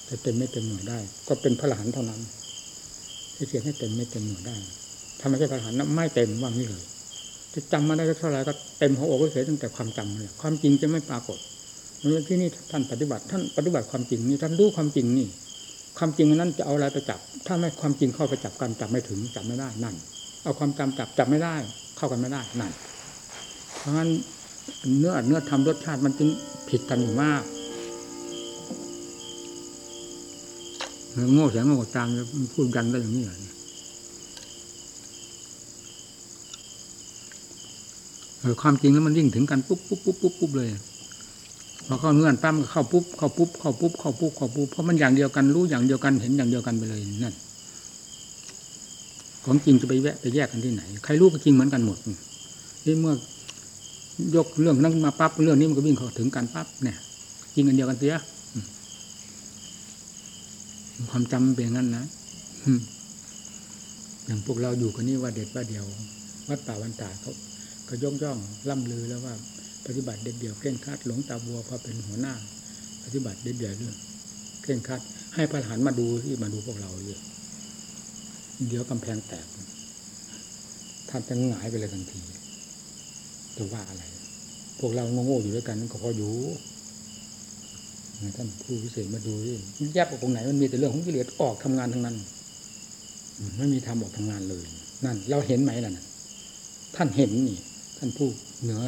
จะเต็มไม่เต็มหน่วยได้ ก็เป็นพระอรหันต์เท่านั้นที่เขียนให้เต็มไม่เต็มหน่วยได้ถ้าไม่ใช่พระอรหันต์ไม่เต็มว่างนี้เลยจะจำมาได้เท่าไหร่ก็เต็มหัวอกก็เฉยตั้งแต่ความจำเลยความจริงจะไม่ปรากฏเมื่อที่นี่ท่านปฏิบัติ ท่านปฏิบัติความจริงนี่ท่านรู้ความจริงนี่ ความจริงนั้นจะเอาอะไรไปจับ ถ้าไม่ความจริงเข้าไปจับกันจับไม่ถึงจับไม่ได้นั่น เอาความจำจับจับไม่ได้ เข้ากันไม่ได้นั่นเพราะงั้น เนื้อเนื้อทำรสชาติมันจึงผิดกันอยู่มากโง่เสียงโง่จามพูดกันได้อย่างนี้เหรอความจริงแล้วมันยิ่งถึงกันปุ๊บปุ๊บปุ๊บปุ๊บปุ๊บเลยพอเข้าเงื่อนปั้มเข้าปุ๊บเข้าปุ๊บเข้าปุ๊บเข้าปุ๊บเข้าปุ๊บเพราะมันอย่างเดียวกันรู้อย่างเดียวกันเห็นอย่างเดียวกันไปเลยนั่นของจริงจะไปแวะไปแยกกันที่ไหน ใครรู้ก็จริงเหมือนกันหมดนี่เมื่อ ยกเรื่องนั้นมาปั๊บเรื่องนี้มันก็วิ่งเข้าถึงกันปั๊บเนี่ยจริงกันเดียวกันเสียความจำมันเป็นงั้นนะอย่างพวกเราอยู่กันนี่ว่าเด็ดว่าเดียว วัดป่าวันตาเขาก็ย่องย่องล่ำลือแล้วว่า ปฏิบัติเด็ดเดี่ยวเคร่งครัดหลงตาบัวพอเป็นหัวหน้า ปฏิบัติเด็ดเดี่ยวเรื่องเคร่งครัด ให้พระทหันมาดูที่มาดูพวกเราเลยเดี๋ยวกำแพงแตกท่านจะหงายไปเลยทันที จะว่าอะไร พวกเราโง่ๆอยู่ด้วยกันก็พออยู่ท่านผู้พิเศษมาดูดิแยบออกตรงไหนมันมีแต่เรื่องของกิเลสออกทำงานทั้งนั้นไม่มีทำออกทำงานเลย นั่น เราเห็นไหมล่ะนะท่านเห็นนี่ ท่านผู้เหนือ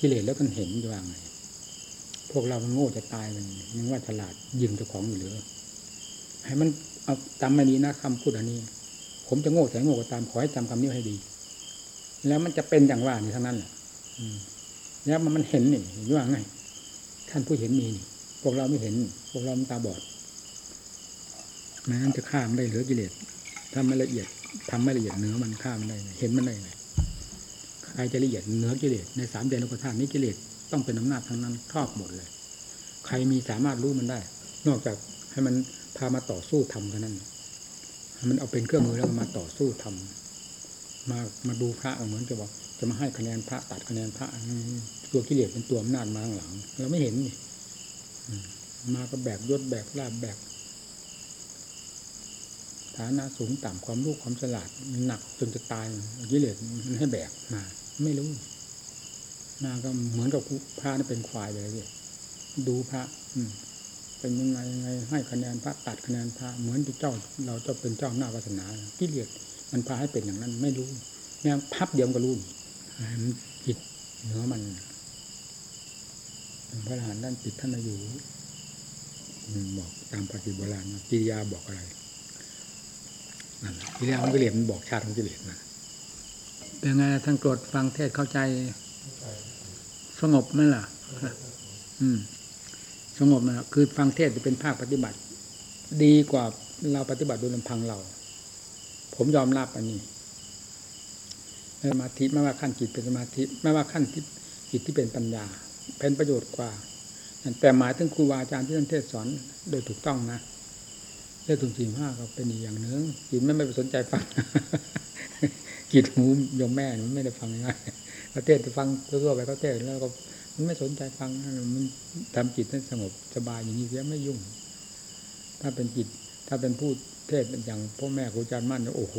กิเลสแล้วมันเห็นอยู่ว่าไง พวกเรามันโง่จะตายมันยังว่าฉลาดยิงเจ้าของอยู่หรือให้มันเอาจำมาดีนะคำพูดอันนี้ ผมจะโง่แต่โง่ก็ตามขอให้จำคำนี้ให้ดี แล้วมันจะเป็นอย่างว่านี่ทั้งนั้นแหละ แล้วมันมันเห็นนี่ว่าไงท่านผู้เห็นมีนี่พวกเราไม่เห็น พวกเราตาบอดแม้นั้นจะฆ่ามันได้เหรือกิเลสถ้าไม่ละเอียดทำไม่ละเอียดเนื้อมันฆ่ามันได้ เห็นมันได้ไงใครจะละเอียดเนื้อกิเลสในสามเดือนโลกธาตุนี้กิเลสต้องเป็นอำนาจทั้งนั้นครอบหมดเลย ใครมีสามารถรู้มันได้ นอกจากให้มันพามาต่อสู้ทำเท่านั้นมันเอาเป็นเครื่องมือแล้วมาต่อสู้ทำมามาดูพระเหมือนจะบอก จะมาให้คะแนนพระตัดคะแนนพระตัวกิเลสเป็นตัวอำนาจมาข้างหลัง เราไม่เห็นนี่มาก็แบกยศแบกลาบแบกฐานะสูงต่ำความรู้ความฉลาดหนักจนจะตายกิเลสมันให้แบกมา ไม่รู้มาก็เหมือนกับพระนี่เป็นควายไปเลยดูพระ อืมเป็นยังไงยังไงให้คะแนนพระตัดคะแนนพระเหมือนที่เจ้า เราจะเป็นเจ้าหน้าวาสนากิเลสมันพาให้เป็นอย่างนั้น ไม่รู้แม่พับเดียวก็รู้ มันจิตเนื้อมันพระอรหันต์ด้านจิตท่านอายุบอกตามปฏิโบราณกิริยาบอกอะไรนั่นกิริยาของกิเลสมันบอกชาติของกิเลสนะเป็นไงท่านโกรธฟังเทศเข้าใจสงบไหมล่ะ อืม สงบนะคือฟังเทศจะเป็นภาคปฏิบัติ ดีกว่าเราปฏิบัติโดยลำพังเรา ผมยอมรับอันนี้ สมาธิไม่ว่าขั้นจิตเป็นสมาธิไม่ว่าขั้นที่จิตที่เป็นปัญญา เป็นประโยชน์กว่า แต่หมายถึงครูบาอาจารย์ที่ท่านเทศสอนโดยถูกต้องนะเรื่องถุงจีห้าก็เป็นอีกอย่างหนึ่งจิตไม่ไม่สนใจฟังจิตหูยมแม่มันไม่ได้ฟังง่ายเขาเทศฟังทั่วไปเขาเทศแล้วก็มันไม่สนใจฟังมันทำจิตให้สงบสบายอย่างนี้เสียไม่ยุ่ง ถ้าเป็นจิต ถ้าเป็นผู้เทศอย่างพ่อแม่ครูอาจารย์มั่นโอ้โห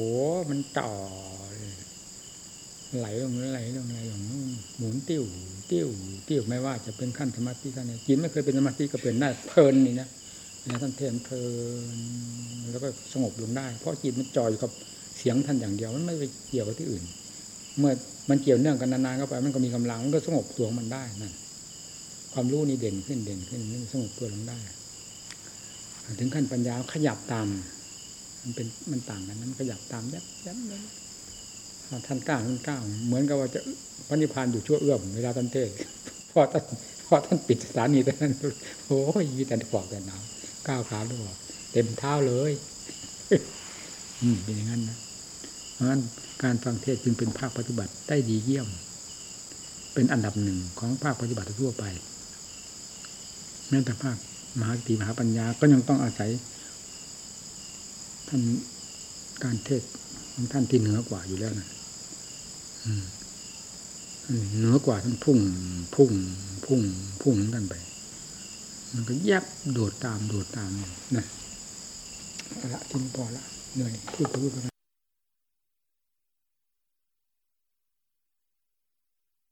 มันต่อ ไหลลงไหลลงไหลลงหมุนติ้วติ้วติ้วไม่ว่าจะเป็นขั้นสมาธิขั้นไหนจิตไม่เคยเป็นสมาธิก็เป็นได้เพลินนี่นะนะท่านเทศเพลินแล้วก็สงบลงได้ เพราะจิตมันจ่อยกับเสียงท่านอย่างเดียวมันไม่ไปเกี่ยวกับที่อื่น เมื่อมันเกี่ยวเนื่องกันนานๆเข้าไป มันก็มีกำลังมันก็สงบตัวมันได้นั่นความรู้นี่เด่นขึ้นเด่นขึ้นนี่สงบตัวลงได้ ถึงขั้นปัญญาขยับตาม มันเป็นมันต่างกันนั้นขยับตามยับยับเลย ท่านกล้าท่านกล้าเหมือนกับว่าจะพระนิพพานอยู่ชั่วเอื้อมเวลาท่านเทศพอท่านพอท่านปิดสถานีท่านโอ้ยมีแต่ฟอกแต่หนาวก้าวขาด้วยเต็มเท้าเลย อืมเป็นอย่างนั้นนะเพราะฉะนั้นการฟังเทศจึงเป็นภาคปฏิบัติได้ดีเยี่ยม เป็นอันดับหนึ่งของภาคปฏิบัติทั่วไปแม้แต่ภาคมหาสติมหาปัญญาก็ยังต้องอาศัย ท่านการเทศของท่านที่เหนือกว่าอยู่แล้วนะ เหนือกว่าท่านพุ่ง พุ่ง พุ่ง พุ่งกันไป มันก็แยบโดดตามโดดตามนะละทิ้งพอละเหนื่อยพูดไปพูดไป